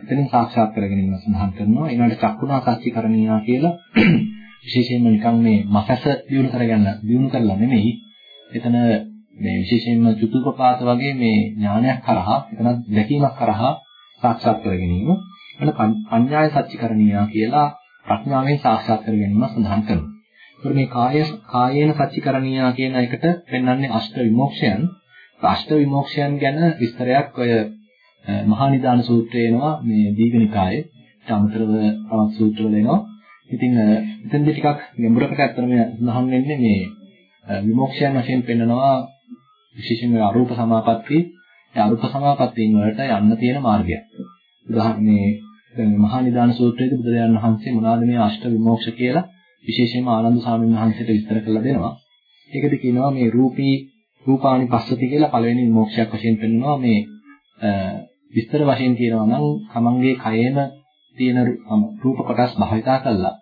එතනින් සාක්ෂාත් කර ගැනීම සඳහන් කරනවා. ඊළඟට චක්කුණා සච්චිකරණීය කියලා [CLEARS THROAT] විශේෂයෙන්ම නිකන් මේ මසස දියුණු කරගන්න දියුණු කරලා නෙමෙයි. එතන මේ විශේෂයෙන්ම චුතුපපාත වගේ මේ ඥානයක් කරහා එතන දැකීමක් කරහා සාක්ෂාත් කර ගැනීම. එතන පඤ්ඤාය සච්චිකරණීය කියලා ප්‍රඥාවෙන් සාක්ෂාත් කර ගැනීම සඳහන් කරනවා. ඒකට මේ කාය කායේන සච්චිකරණීය කියන එකට පෙන්වන්නේ අෂ්ට විමෝක්ෂයන්. අෂ්ට විමෝක්ෂයන් ගැන විස්තරයක් ඔය මහා නිදාන සූත්‍රයේ එනවා මේ දීඝනිකායේ. ඊට අමතරව තවත් සූත්‍රවල එනවා. ඉතින් එතෙන්දී ටිකක් ගැඹුරකට අත්‍තරම සඳහන් වෙන්නේ මේ විමෝක්ෂයන් වශයෙන් පෙන්නනවා විශේෂයෙන්ම අරූප සමාපatti ඒ අරූප සමාපත්තීන් වලට යන්න තියෙන මාර්ගය. උදාහරණේ දැන් මහා නිදාන සූත්‍රයේදී බුදුරජාණන් වහන්සේ මොනවාද මේ අෂ්ට විමෝක්ෂ කියලා විශේෂයෙන්ම ආනන්ද ස්වාමීන් වහන්සේට විස්තර කරලා දෙනවා. ඒකද කියනවා මේ රූපී රූපානි පස්සති කියලා පළවෙනි විමෝක්ෂයක් වශයෙන් පෙන්නනවා මේ විස්තර වශයෙන් කියනවා නම් තමන්ගේ කයේම තියෙන රූප කොටස් භාවිතා කළා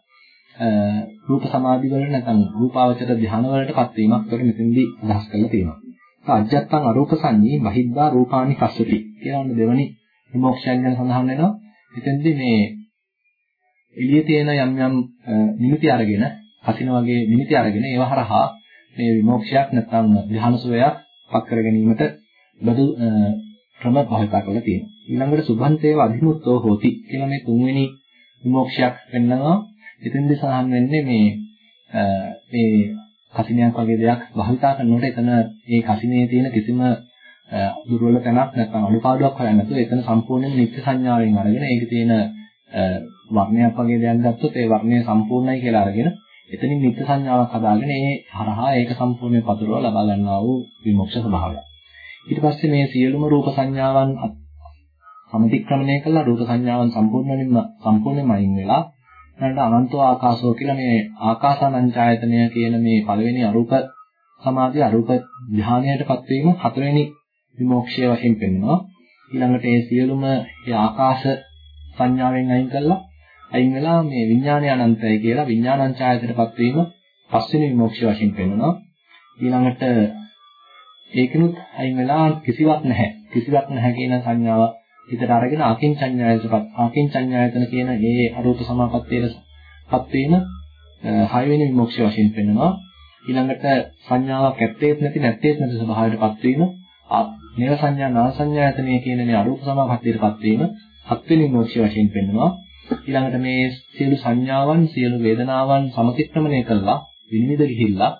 රූප සමාධි වල නැත්නම් රූපාවචර ධ්‍යාන වලටපත් වීමක් උඩ මෙතෙන්දී අදහස් කරලා තියෙනවා. අජ්ජත්තං අරූප සංඤී බහිද්දා රූපානි පස්සති කියන දෙවනි විමෝක්ෂයන් ගැන සඳහන් වෙනවා. එතෙන්දී මේ එළියේ තියෙන යම් යම් නිමිති අරගෙන හසින වගේ නිමිති අරගෙන ඒව හරහා මේ විමෝක්ෂයක් නැත්නම් ධ්‍යාන සෝයක් පක් කර ගැනීමට බදු ක්‍රම භාවිත කරලා තියෙනවා. ඊළඟට සුභන්තේව අධිමුත්තෝ හෝති කියලා මේ තුන්වෙනි විමෝක්ෂයක් වෙන්නවා. එතෙන්දී සඳහන් වෙන්නේ මේ මේ කසිනියක් වගේ දෙයක් භාවිතා කරනකොට එතන ඒ කසිනේ තියෙන කිසිම දුර්වල තැනක් නැත්නම් අඩුපාඩුවක් හොයන්න නැතුව එතන සම්පූර්ණයෙන් නිත්‍ය සංඥාවෙන් අරගෙන ඒකේ තියෙන වර්ණයක් වගේ දෙයක් ගත්තොත් ඒ වර්ණය සම්පූර්ණයි කියලා අරගෙන එතනින් නිත්‍ය සංඥාවක් හදාගෙන ඒ හරහා ඒක සම්පූර්ණයෙන් පතුරව ලබා ගන්නවා වූ විමුක්ෂ ස්වභාවය. ඊට පස්සේ මේ සියලුම රූප සංඥාවන් සමතික්‍රමණය කළා රූප සංඥාවන් සම්පූර්ණයෙන්ම සම්පූර්ණයෙන්ම අයින් වෙලා ඊළඟට අනන්තෝ ආකාශෝ කියලා මේ ආකාසානංචායතනය කියන මේ පළවෙනි අරූප සමාධිය අරූප ධානයටපත් වීම හතරවෙනි විමෝක්ෂය වශයෙන් පෙන්වනවා. ඊළඟට ඒ සියලුම ඒ ආකාශ සංඥාවෙන් අයින් කළා අයින් වෙලා මේ විඥානය අනන්තයි කියලා විඥානංචායතනටපත් වීම පස්වෙනි විමෝක්ෂය වශයෙන් පෙන්වනවා. ඊළඟට ඒකනුත් අයින් වෙලා කිසිවක් නැහැ. කිසිවක් නැහැ කියන සංඥාව හිතට අරගෙන අකින්චඤ්ඤායතපත් අකින්චඤ්ඤායතන කියන මේ අරූප සමාපත්තියටපත් වීම හයවෙනි විමුක්ෂය වශයෙන් පෙන්වනවා. ඊළඟට සංඥාවක් ඇත්තේත් නැති නැත්තේත් නැති ස්වභාවයටපත් වීම නේව සංඥා නා සංඥායතනය කියන මේ අරූප සමාපත්තියටපත් වීම හත්වෙනි විමුක්ෂය වශයෙන් පෙන්වනවා. ඊළඟට මේ සියලු සංඥාවන් සියලු වේදනාවන් සමතික්‍රමණය කළා විනිවිද ගිහිල්ලා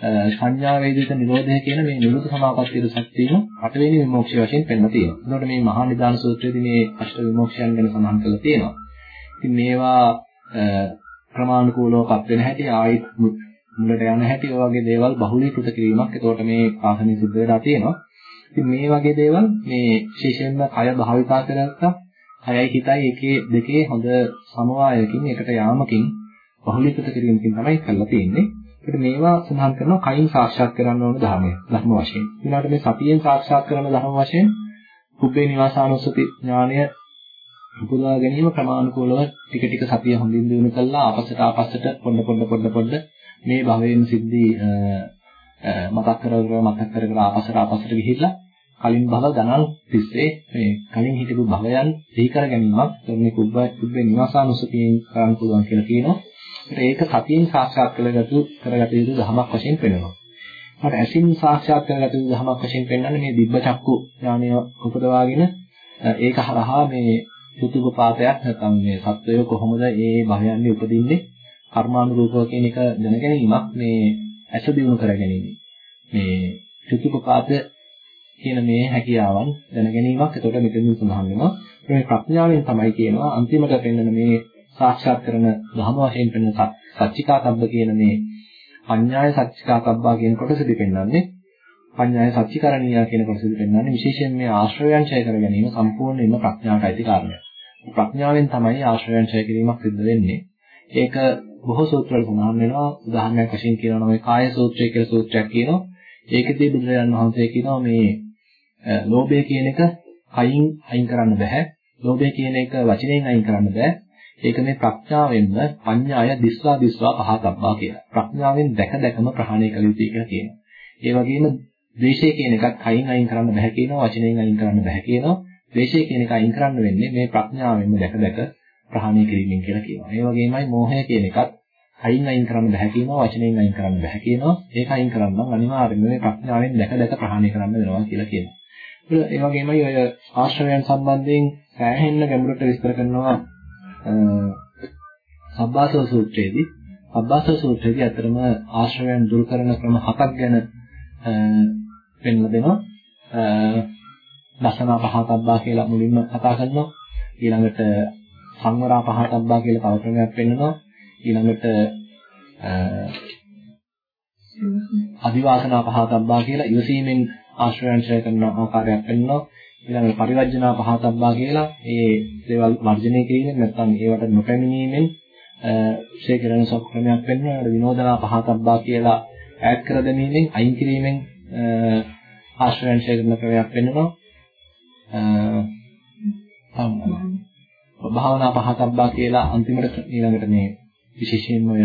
සංඥා වේදිත නිරෝධය කියන මේ නිරෝධ සමාපත්තියේ සත්‍යයම අටවෙනි විමෝක්ෂය වශයෙන් පෙන්වලා තියෙනවා. එතකොට මේ මහා නිදාන සූත්‍රයේදී මේ අෂ්ට විමෝක්ෂයන් ගැන සඳහන් කරලා තියෙනවා. ඉතින් මේවා ක්‍රමානුකූලව පත් වෙන හැටි ආයෙත් මුලට යන හැටි ඔය වගේ දේවල් බහුලීකృత කිරීමක්. එතකොට මේ පාසනේ සිද්ධ වෙලා තියෙනවා. ඉතින් මේ වගේ දේවල් මේ විශේෂයෙන්ම කය භාවිතා කරගත්තා කයයි හිතයි එකේ දෙකේ හොඳ සමவாயයකින් එකට යාමකින් බහුලීකృత කිරීමකින් තමයි කරලා තියෙන්නේ. ඒකට මේවා සඳහන් කරනවා කයින් සාක්ෂාත් කරන්න ඕන ධර්මය ධර්ම වශයෙන්. ඊළඟට මේ සතියෙන් සාක්ෂාත් කරන ධර්ම වශයෙන් කුබ්බේ නිවාසානුස්සති ඥානය උපදවා ගැනීම ක්‍රමානුකූලව ටික ටික සතිය හොඳින් දිනු කළා ආපස්සට ආපස්සට පොඩ පොඩ පොඩ පොඩ මේ භවයෙන් සිද්ධි මතක් කරගෙන මතක් කර කර ආපස්සට ආපස්සට ගිහිල්ලා කලින් භව ගණන් තිස්සේ මේ කලින් හිටපු භවයන් සිහි කර ගැනීමක් මේ කුබ්බේ නිවාසානුස්සතියෙන් කරන්න පුළුවන් කියලා කියනවා. ඒක සතියෙන් සාක්ෂාත් කරගතු කරගත යුතු ධමයක් වශයෙන් පෙනෙනවා. මට ඇසින් සාක්ෂාත් කරගත යුතු ධමයක් වශයෙන් පෙන්වන්නේ මේ දිබ්බ චක්කු ඥානය උපදවාගෙන ඒක හරහා මේ සුතුපපාතයක් නැත්නම් මේ සත්වය කොහොමද මේ භවයන්ගේ උපදින්නේ කර්මානුරූපව කියන එක දැනගැනීමක් මේ ඇස දිනු කරගැනීම. මේ සුතුපපාත කියන මේ හැකියාවන් දැනගැනීමක් එතකොට මෙතනින් සඳහන් වෙනවා. මේ ප්‍රඥාවෙන් තමයි කියනවා අන්තිමට පෙන්වන මේ සාක්ෂාත් කරන ධර්ම වශයෙන් පෙන්වන සච්චිකාතබ්බ කියන මේ පඤ්ඤාය සච්චිකාතබ්බා කියන කොටසදී පෙන්වන්නේ පඤ්ඤාය සච්චිකරණීය කියන කොටසදී පෙන්වන්නේ විශේෂයෙන් මේ ආශ්‍රවයන් ඡය කර ගැනීම සම්පූර්ණයෙන්ම ප්‍රඥාවට අයිති කාරණයක්. ප්‍රඥාවෙන් තමයි ආශ්‍රවයන් ඡය කිරීමක් සිද්ධ වෙන්නේ. ඒක බොහෝ සූත්‍රවල සඳහන් වෙනවා. උදාහරණයක් වශයෙන් කියනවා නම් කාය සූත්‍රය කියලා සූත්‍රයක් කියනවා. ඒකදී බුදුරජාණන් වහන්සේ කියනවා මේ ලෝභය කියන එක කයින් අයින් කරන්න බෑ. ලෝභය කියන එක වචනයෙන් අයින් කරන්න බෑ. ඒක මේ ප්‍රඥාවෙන්ම පඤ්ඤාය දිස්වා දිස්වා පහතබ්බා කියලා. ප්‍රඥාවෙන් දැක දැකම ප්‍රහාණය කළ යුතුයි කියලා කියනවා. ඒ වගේම ද්වේෂය කියන එකත් කයින් අයින් කරන්න බෑ කියනවා, වචනයෙන් අයින් කරන්න බෑ කියනවා. ද්වේෂය කියන එක අයින් කරන්න වෙන්නේ මේ ප්‍රඥාවෙන්ම දැක දැක ප්‍රහාණය කිරීමෙන් කියලා කියනවා. ඒ වගේමයි මෝහය කියන එකත් අයින් අයින් කරන්න බෑ කියනවා, වචනයෙන් අයින් කරන්න බෑ කියනවා. ඒක අයින් කරන්න නම් අනිවාර්යයෙන්ම මේ ප්‍රඥාවෙන් දැක දැක ප්‍රහාණය කරන්න වෙනවා කියලා කියනවා. ඒ වගේමයි ඔය ආශ්‍රවයන් සම්බන්ධයෙන් සෑහෙන්න ගැඹුරට විස්තර කරනවා සබ්බාසව සූත්‍රයේදී සබ්බාසව සූත්‍රයේදී අතරම ආශ්‍රවයන් දුරු කරන ක්‍රම හතක් ගැන පෙන්වලා දෙනවා. දසනා පහතබ්බා කියලා මුලින්ම කතා කරනවා. ඊළඟට සංවරා පහතබ්බා කියලා තව ක්‍රමයක් පෙන්වනවා. ඊළඟට අදිවාසනා පහතබ්බා කියලා ඉවසීමෙන් ආශ්‍රයන්ශය කරන ආකාරයක් පෙන්වනවා. ඊළඟට පරිවර්ජනා පහතබ්බා කියලා ඒ දේවල් වර්ජනය කිරීමෙන් නැත්නම් ඒවට නොපැමිණීමෙන් ශේ කරන සොක්‍රමයක් පෙන්වනවා. විනෝදනා පහතබ්බා කියලා ඈඩ් කර දැමීමෙන් අයින් කිරීමෙන් ආශ්‍රයන්ශය කරන ක්‍රමයක් පෙන්වනවා. භාවනා පහතබ්බා කියලා අන්තිමට ඊළඟට මේ විශේෂයෙන්ම ඔය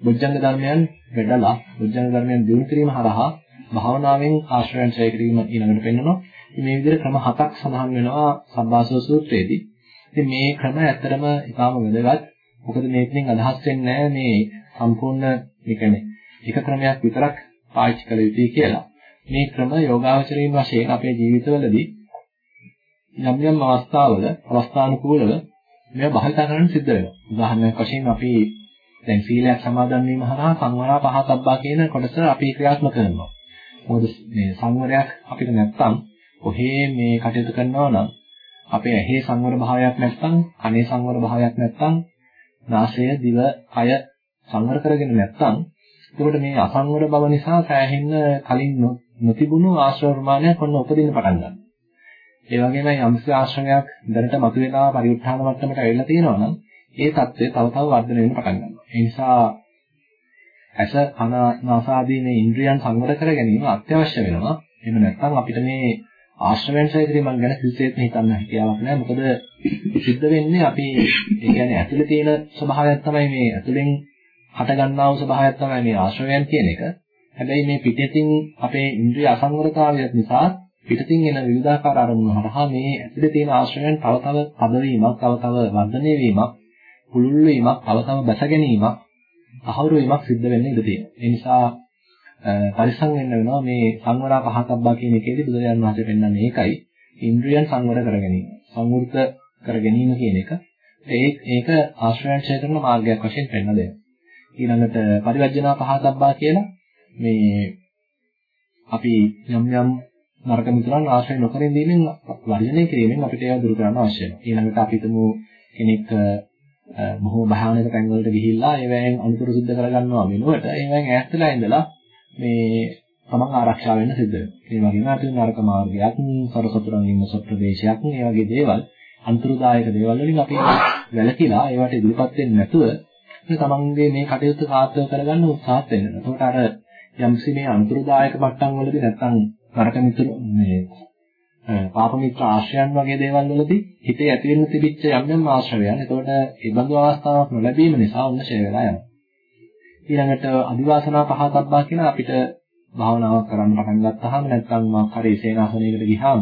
බුද්ධංග ධර්මයන් වැඩලා බුද්ධංග ධර්මයන් දියුණු කිරීම හරහා භාවනාවෙන් ආශ්‍රයයන් ඡය කිරීම ඊළඟට පෙන්වනවා. මේ විදිහට ක්‍රම හතක් සඳහන් වෙනවා සම්බාසව සූත්‍රයේදී. ඉතින් මේ ක්‍රම ඇත්තටම ඉතාම වැදගත්. මොකද මේකෙන් අදහස් වෙන්නේ මේ සම්පූර්ණ ඒ කියන්නේ එක ක්‍රමයක් විතරක් පාවිච්චි කළ යුතුයි කියලා. මේ ක්‍රම යෝගාවචරයෙන් වශයෙන් අපේ ජීවිතවලදී යම් යම් අවස්ථාවල අවස්ථානුකූලව මේවා භාවිත කරන්න සිද්ධ වෙනවා. උදාහරණයක් වශයෙන් අපි දැන් සීලයක් සමාදන් වීම හරහා සංවරා පහතබ්බා කියන කොටස අපි ක්‍රියාත්මක කරනවා. මොකද මේ සංවරයක් අපිට නැත්තම් කොහේ මේ කටයුතු කරනවා නම් අපේ ඇහි සංවර භාවයක් නැත්තම් කනේ සංවර භාවයක් නැත්තම් නාසය දිව කය සංවර කරගෙන නැත්තම් එතකොට මේ අසංවර බව නිසා සෑහෙන්න කලින් නොතිබුණු ආශ්‍රව ප්‍රමාණයක් ඔන්න උපදින්න පටන් ගන්නවා. ඒ වගේමයි යම්සි ආශ්‍රමයක් දැනට මතුවලා පරිඋත්ථාන මට්ටමට ඇවිල්ලා තියෙනවා නම් ඒ தත්ත්වය තව තව වර්ධනය වෙන්න පටන් ගන්නවා. ඒ නිසා ඇස කන නාසාදී මේ ඉන්ද්‍රියන් සංවර කර ගැනීම අත්‍යවශ්‍ය වෙනවා. එහෙම නැත්නම් අපිට මේ ආශ්‍රමයන් ඡය කිරීමක් ගැන කිසිසේත් හිතන්න හැකියාවක් නැහැ. මොකද සිද්ධ වෙන්නේ අපි ඒ කියන්නේ ඇතුලේ තියෙන ස්වභාවයක් තමයි මේ ඇතුලෙන් හට ගන්නා වූ ස්වභාවයක් තමයි මේ ආශ්‍රවයන් කියන එක. හැබැයි මේ පිටින් අපේ ඉන්ද්‍රිය අසංවරතාවය නිසා පිටින් එන විවිධාකාර අරමුණු හරහා මේ ඇතුලේ තියෙන ආශ්‍රයයන් තව තව පදවීමක්, තව තව වර්ධනය වීමක්, පුළුල් වීමක්, තව තව බැස ගැනීමක්, අහවුරු වීමක් සිද්ධ වෙන්න ඉඩ තියෙනවා. ඒ නිසා පරිසං වෙන්න වෙනවා මේ සංවරා පහතබ්බා කියන එකේදී බුදුරජාණන් වහන්සේ පෙන්වන්නේ ඒකයි. ඉන්ද්‍රියන් සංවර කර ගැනීම, සංවෘත කර ගැනීම කියන එක. ඒ ඒක ආශ්‍රයයන් ඡය කරන මාර්ගයක් වශයෙන් පෙන්වලා දෙනවා. ඊළඟට පරිවර්ජනා පහතබ්බා කියලා මේ අපි යම් යම් නරක මිතුරන් ආශ්‍රය නොකර ඉඳීමෙන් වර්ජනය කිරීමෙන් අපිට ඒවා දුරු කරන්න අවශ්‍ය වෙනවා. ඊළඟට අපි හිතමු කෙනෙක් බොහෝ භයානක තැන්වලට ගිහිල්ලා ඒවෙන් අනුතර සිද්ධ කරගන්නවා වෙනුවට ඒවෙන් ඈත් වෙලා ඉඳලා මේ තමන් ආරක්ෂා වෙන්න සිද්ධ වෙනවා. ඒ වගේම අපි නරක මාර්ගයක්, සරසතුරන් ඉන්න සොප්‍රදේශයක්, ඒ වගේ දේවල් අන්තරදායක දේවල් වලින් අපි වැළකීලා ඒවට ඉදිරිපත් වෙන්නේ නැතුව තමන්ගේ මේ කටයුතු සාර්ථක කරගන්න උත්සාහත් වෙන්න. එතකොට අර යම්සි මේ අන්තරදායක මට්ටම් වලදී නැත්තම් නරක මිතුරු මේ පාප මිත්‍ර ආශ්‍රයන් වගේ දේවල් වලදී හිතේ ඇති වෙන්න තිබිච්ච යම් යම් ආශ්‍රයයන්. එතකොට ඒ බඳු අවස්ථාවක් නොලැබීම නිසා ඔන්න ෂේ වෙලා යනවා. ඊළඟට අදිවාසනා පහතබ්බා කියන අපිට භාවනාවක් කරන්න පටන් ගත්තාම නැත්නම් මා හරි සේනාසනයකට ගියාම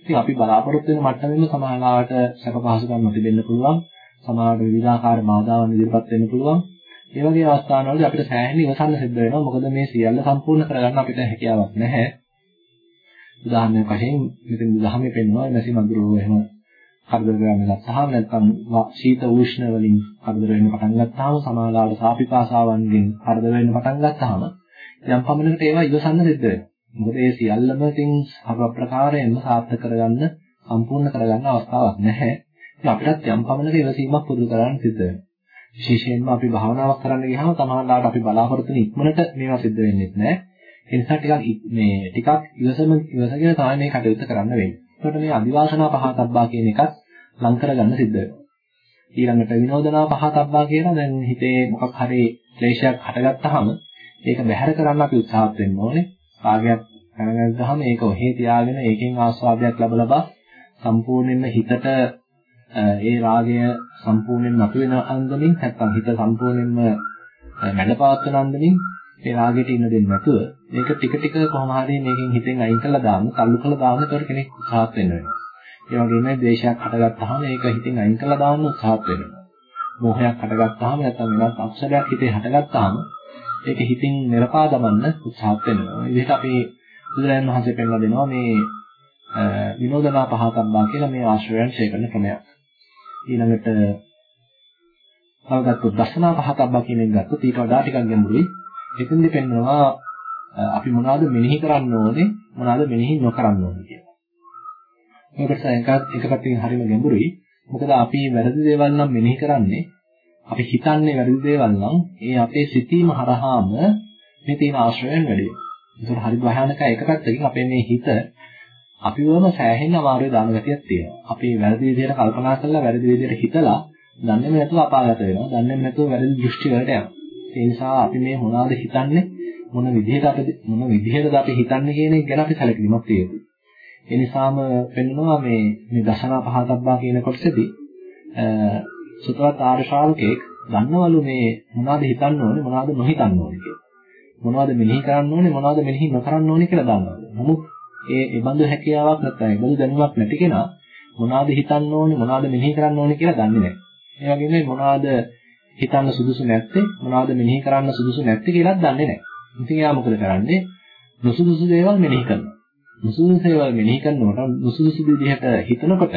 ඉතින් අපි බලාපොරොත්තු වෙන මට්ටමෙම සමාහලාවට සැප පහසුකම් නොතිබෙන්න පුළුවන්. සමාජ විවිධාකාර බාධාවන් ඉදිරිපත් වෙන්න පුළුවන්. ඒ වගේ අවස්ථාවලදී අපිට සෑහෙන ඉවසන්න සිද්ධ වෙනවා. මොකද මේ සියල්ල සම්පූර්ණ කරගන්න අපිට හැකියාවක් නැහැ. උදාහරණයක් වශයෙන් මෙතන දහමේ පෙන්වනවා නැසි මඳුරෝ එහෙම කරදර ගන්න ගත්තාම නැත්නම් ශීත උෂ්ණ වලින් කරදර වෙන්න පටන් ගත්තාම සමාලාවට සාපිපාසාවන්ගෙන් කරදර වෙන්න පටන් ගත්තාම යම් පමණකට ඒවා ඉවසන්න සිද්ධ වෙනවා. මොකද ඒ සියල්ලම ඉතින් අප ප්‍රකාරයෙන්ම සාර්ථක කරගන්න සම්පූර්ණ කරගන්න අවස්ථාවක් නැහැ. ඉතින් අපිටත් යම් පමණක ඉවසීමක් පුරුදු කරගන්න සිද්ධ වෙනවා. විශේෂයෙන්ම අපි භාවනාවක් කරන්න ගියාම සමහරවිට අපි බලාපොරොත්තු වෙන ඉක්මනට මේවා සිද්ධ වෙන්නේ නැහැ. ඒ නිසා ටිකක් මේ ටිකක් ඉවසම ඉවසගෙන තමයි මේ කටයුත්ත කරන්න වෙන්නේ. ඒකට මේ අදිවාසනා පහතබ්බා කියන එකත් ලං කරගන්න සිද්ධ වෙනවා. ඊළඟට විනෝදනා පහතබ්බා කියලා දැන් හිතේ මොකක් හරි ක්ලේශයක් හටගත්තාම ඒක බැහැර කරන්න අපි උත්සාහත් වෙන්න ඕනේ. රාගයක් කරගත්තාම ඒක ඔහේ තියාගෙන ඒකෙන් ආස්වාදයක් ලබ ලබා සම්පූර්ණයෙන්ම හිතට ඒ රාගය සම්පූර්ණයෙන් මතුවෙන අන්දමින් නැත්නම් හිත සම්පූර්ණයෙන්ම මැඩපවත්වන අන්දමින් ඒ රාගයට ඉන්න දෙන්නේ නැතුව මේක ටික ටික කොහොම හරි මේකෙන් හිතෙන් අයින් කරලා දාන්න, තල්ලු කරලා දාන්න ඒකට කෙනෙක් උත්සාහත් වෙන්න වෙනවා. ඒ වගේම ද්වේෂයක් හටගත්තාම ඒක හිතෙන් අයින් කරලා දාන්න උත්සාහත් වෙනවා. මෝහයක් හටගත්තාම නැත්නම් වෙනත් අක්ෂරයක් හිතේ හටගත්තාම ඒක හිතින් නිරපා දමන්න උත්සාහත් වෙනවා. මේ විදිහට අපි බුදුරජාණන් වහන්සේ පෙන්වා දෙනවා මේ විනෝදනා පහතබ්බා කියලා මේ ආශ්‍රයයන් ඡේ කරන ක්‍රමයක්. ඊළඟට තවගත්තු දසනා පහතබ්බා කියන එක ගත්තොත් ඊට වඩා ටිකක් ගැඹුරුයි. එතෙන්දි පෙන්වනවා අපි මොනවද මෙනෙහි කරන්න ඕනේ මොනවද මෙනෙහි නොකරන්න ඕනේ කියලා. මේකට එකත් එක පැත්තකින් හරිම ගැඹුරුයි. මොකද අපි වැරදි දේවල් නම් මෙනෙහි කරන්නේ අපි හිතන්නේ වැරදි දේවල් නම් ඒ අපේ සිතීම හරහාම මේ තියෙන ආශ්‍රයයන් වැඩි වෙනවා. ඒක හරි භයානකයි එක පැත්තකින් අපේ මේ හිත අපිවම සෑහෙන අමාරුවේ දාන ගතියක් තියෙනවා. අපි වැරදි විදිහට කල්පනා කරලා වැරදි විදිහට හිතලා දන්නේම නැතුව අපාගත වෙනවා. දන්නේම නැතුව වැරදි දෘෂ්ටි වලට යනවා. ඒ නිසා අපි මේ මොනවාද හිතන්නේ මොන විදිහට අපි මොන විදිහටද අපි හිතන්නේ කියන එක ගැන අපි සැලකිලිමත් වෙන්න. ඒ නිසාම පෙන්වනවා මේ මේ දශනා පහතබ්බා කියන කොටසදී සුතවත් ආර්ය ශ්‍රාවකෙක් දන්නවලු මේ මොනවද හිතන්න ඕනේ මොනවද නොහිතන්න ඕනේ කියලා. මොනවද මෙනෙහි කරන්න ඕනේ මොනවද මෙනෙහි නොකරන්න ඕනේ කියලා දන්නවලු. නමුත් ඒ ඒ බඳු හැකියාවක් නැත්නම් ඒ බඳු දැනුමක් නැති කෙනා මොනවද හිතන්න ඕනේ මොනවද මෙනෙහි කරන්න ඕනේ කියලා දන්නේ නැහැ. ඒ වගේම මොනවද හිතන්න සුදුසු නැත්තේ මොනවද මෙනෙහි කරන්න සුදුසු නැත්තේ කියලාත් දන්නේ නැහැ. ඉතින් එයා මොකද කරන්නේ? නුසුදුසු දේවල් මෙනෙහි කරනවා. නුසුදුසු දේවල් මෙනෙහි කරනකොට නුසුදුසු විදිහට හිතනකොට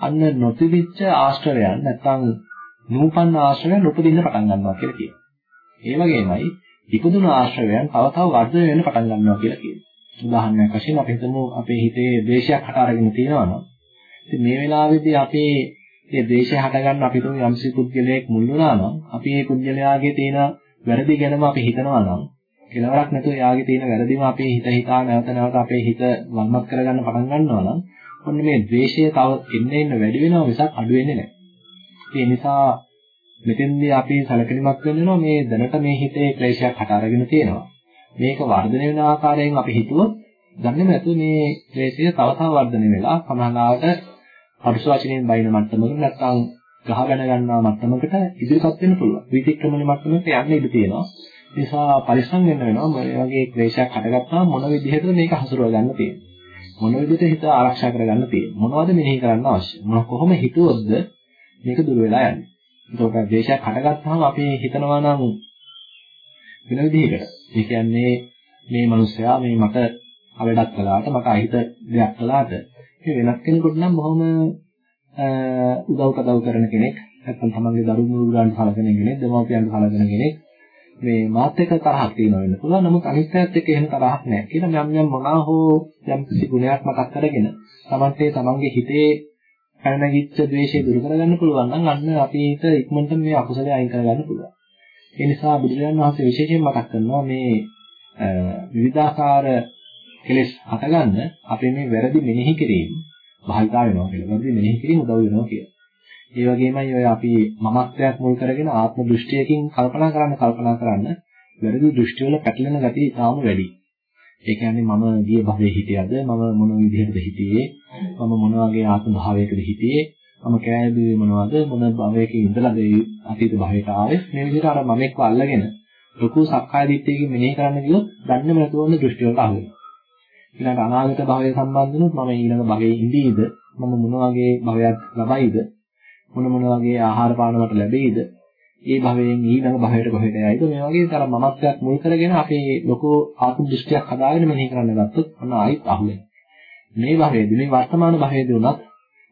අන්න නොතිබිච්ච ආශ්‍රයයන් නැත්නම් නූපන්න ආශ්‍රයයන් උපදින්න පටන් ගන්නවා කියලා කියනවා. ඒ වගේමයි ඉපදුණු ආශ්‍රයයන් තව තව වර්ධනය වෙන්න පටන් ගන්නවා කියලා කියනවා. උදාහරණයක් වශයෙන් අපි හිතමු අපේ හිතේ ද්වේෂයක් හට අරගෙන තියෙනවා නම් ඉතින් මේ වෙලාවේදී අපේ මේ ද්වේෂය හටගන්න අපි තුමු යම්සි පුද්ගලයෙක් මුල් වුණා නම් අපි මේ පුද්ගලයාගේ තියෙන වැරදි ගැනම අපි හිතනවා නම් කෙලවරක් නැතුව එයාගේ තියෙන වැරදිම අපේ හිත හිතා නැවත නැවත අපේ හිත වල්මත් කරගන්න පටන් ගන්නවා නම් ඔන්න මේ ද්වේෂය තව එන්න එන්න වැඩි වෙනවා මිසක් අඩු වෙන්නේ නැහැ. ඒ නිසා මෙතෙන්දී අපි සැලකිලිමත් වෙනවා මේ දැනට මේ හිතේ ක්ලේශයක් හට අරගෙන තියෙනවා. මේක වර්ධනය වෙන ආකාරයෙන් අපි හිතුවොත් දන්නේ නැතු මේ ක්ලේශය තව තව වර්ධනය වෙලා සමහරවිට පරුස වචනෙන් බයින මට්ටමකට නැත්නම් ගහගෙන ගන්නා මට්ටමකට ඉදිරිපත් වෙන්න පුළුවන්. විතික්‍රමන මට්ටමකට යන්න ඉඩ තියෙනවා. ඒ නිසා පරිස්සම් වෙන්න වෙනවා. මේ වගේ ක්ලේශයක් හටගත්තාම මොන විදිහටද මේක හසුරව ගන්න තියෙන්නේ. මොන විදිහට හිත ආරක්ෂා කරගන්න තියෙන්නේ. මොනවද මෙනෙහි කරන්න අවශ්‍ය. මොන කොහොම හිතුවොත්ද මේක දුර වෙලා යන්නේ. ඒකට ක්ලේශයක් හටගත්තාම අපි හිතනවා නම් වෙන විදිහකට. ඒ කියන්නේ මේ මිනිස්සයා මේ මට අවඩක් කළාට මට අහිත දෙයක් කළාට මේ වෙනත් කෙනෙකුට නම් බොහොම උදව් කදව් කරන කෙනෙක් නැත්නම් තමන්ගේ දරුවෝ මුරුගාන්ට සලකන කෙනෙක් දෙමව්පියන්ට සලකන කෙනෙක් මේ මාත් එක්ක තරහක් තියෙනවා වෙන්න පුළුවන්. නමුත් අනිත් පැත්තත් එක්ක එහෙම තරහක් නැහැ කියලා යම් යම් මොනවා හෝ යම් කිසි ගුණයක් මතක් කරගෙන තමන්ට තමන්ගේ හිතේ පැනනගිච්ච ද්වේෂය දුරු කරගන්න පුළුවන් නම් අන්න අපි හිත ඉක්මනට මේ අකුසලයේ අයින් කරගන්න පුළුවන්. ඒ නිසා බුදුරජාණන් වහන්සේ විශේෂයෙන් මතක් කරනවා මේ විවිධාකාර කෙලෙස් හටගන්න අපේ මේ වැරදි මෙනෙහි කිරීම භාවිතා වෙනවා කියලා. වැරදි මෙනෙහි කිරීම උදව් වෙනවා කියලා. ඒ වගේමයි ඔය අපි මමත්වයක් මුල් කරගෙන ආත්ම දෘෂ්ටියකින් කල්පනා කරන්න කල්පනා කරන්න වැරදි දෘෂ්ටි වල පැටලෙන ගතිය ඉතාම වැඩි. ඒ කියන්නේ මම ගිය භවයේ හිටියද මම මොන විදිහටද හිටියේ මම මොන වගේ ආත්ම භාවයකද හිටියේ මම කෑදුවේ මොනවද මොන භවයක ඉඳලාද අතීත භවයට ආවේ මේ විදිහට අර මම එක්ක අල්ලගෙන ලොකු සක්කාය දිට්ඨියකින් මෙනෙහි කරන්න ගියොත් දන්නේම නැතුව වුණ දෘෂ්ටි වලට අහු වෙනවා. ඊළඟ අනාගත භවය සම්බන්ධනොත් මම ඊළඟ භවයේ ඉඳීද? මම මොන වගේ භවයක් ලබයිද? මොන මොන වගේ ආහාර පාන මට ලැබෙයිද? ඒ භවයෙන් ඊළඟ භවයට කොහෙට යයිද? මේ වගේ තර මමත්වයක් මුල් කරගෙන අපේ ලොකු ආත්ම දෘෂ්ටියක් හදාගෙන මෙනෙහි කරන්න ගත්තොත් අන්න ආයිත් අහුවෙන මේ භවයේදී මේ වර්තමාන භවයේදී උනත්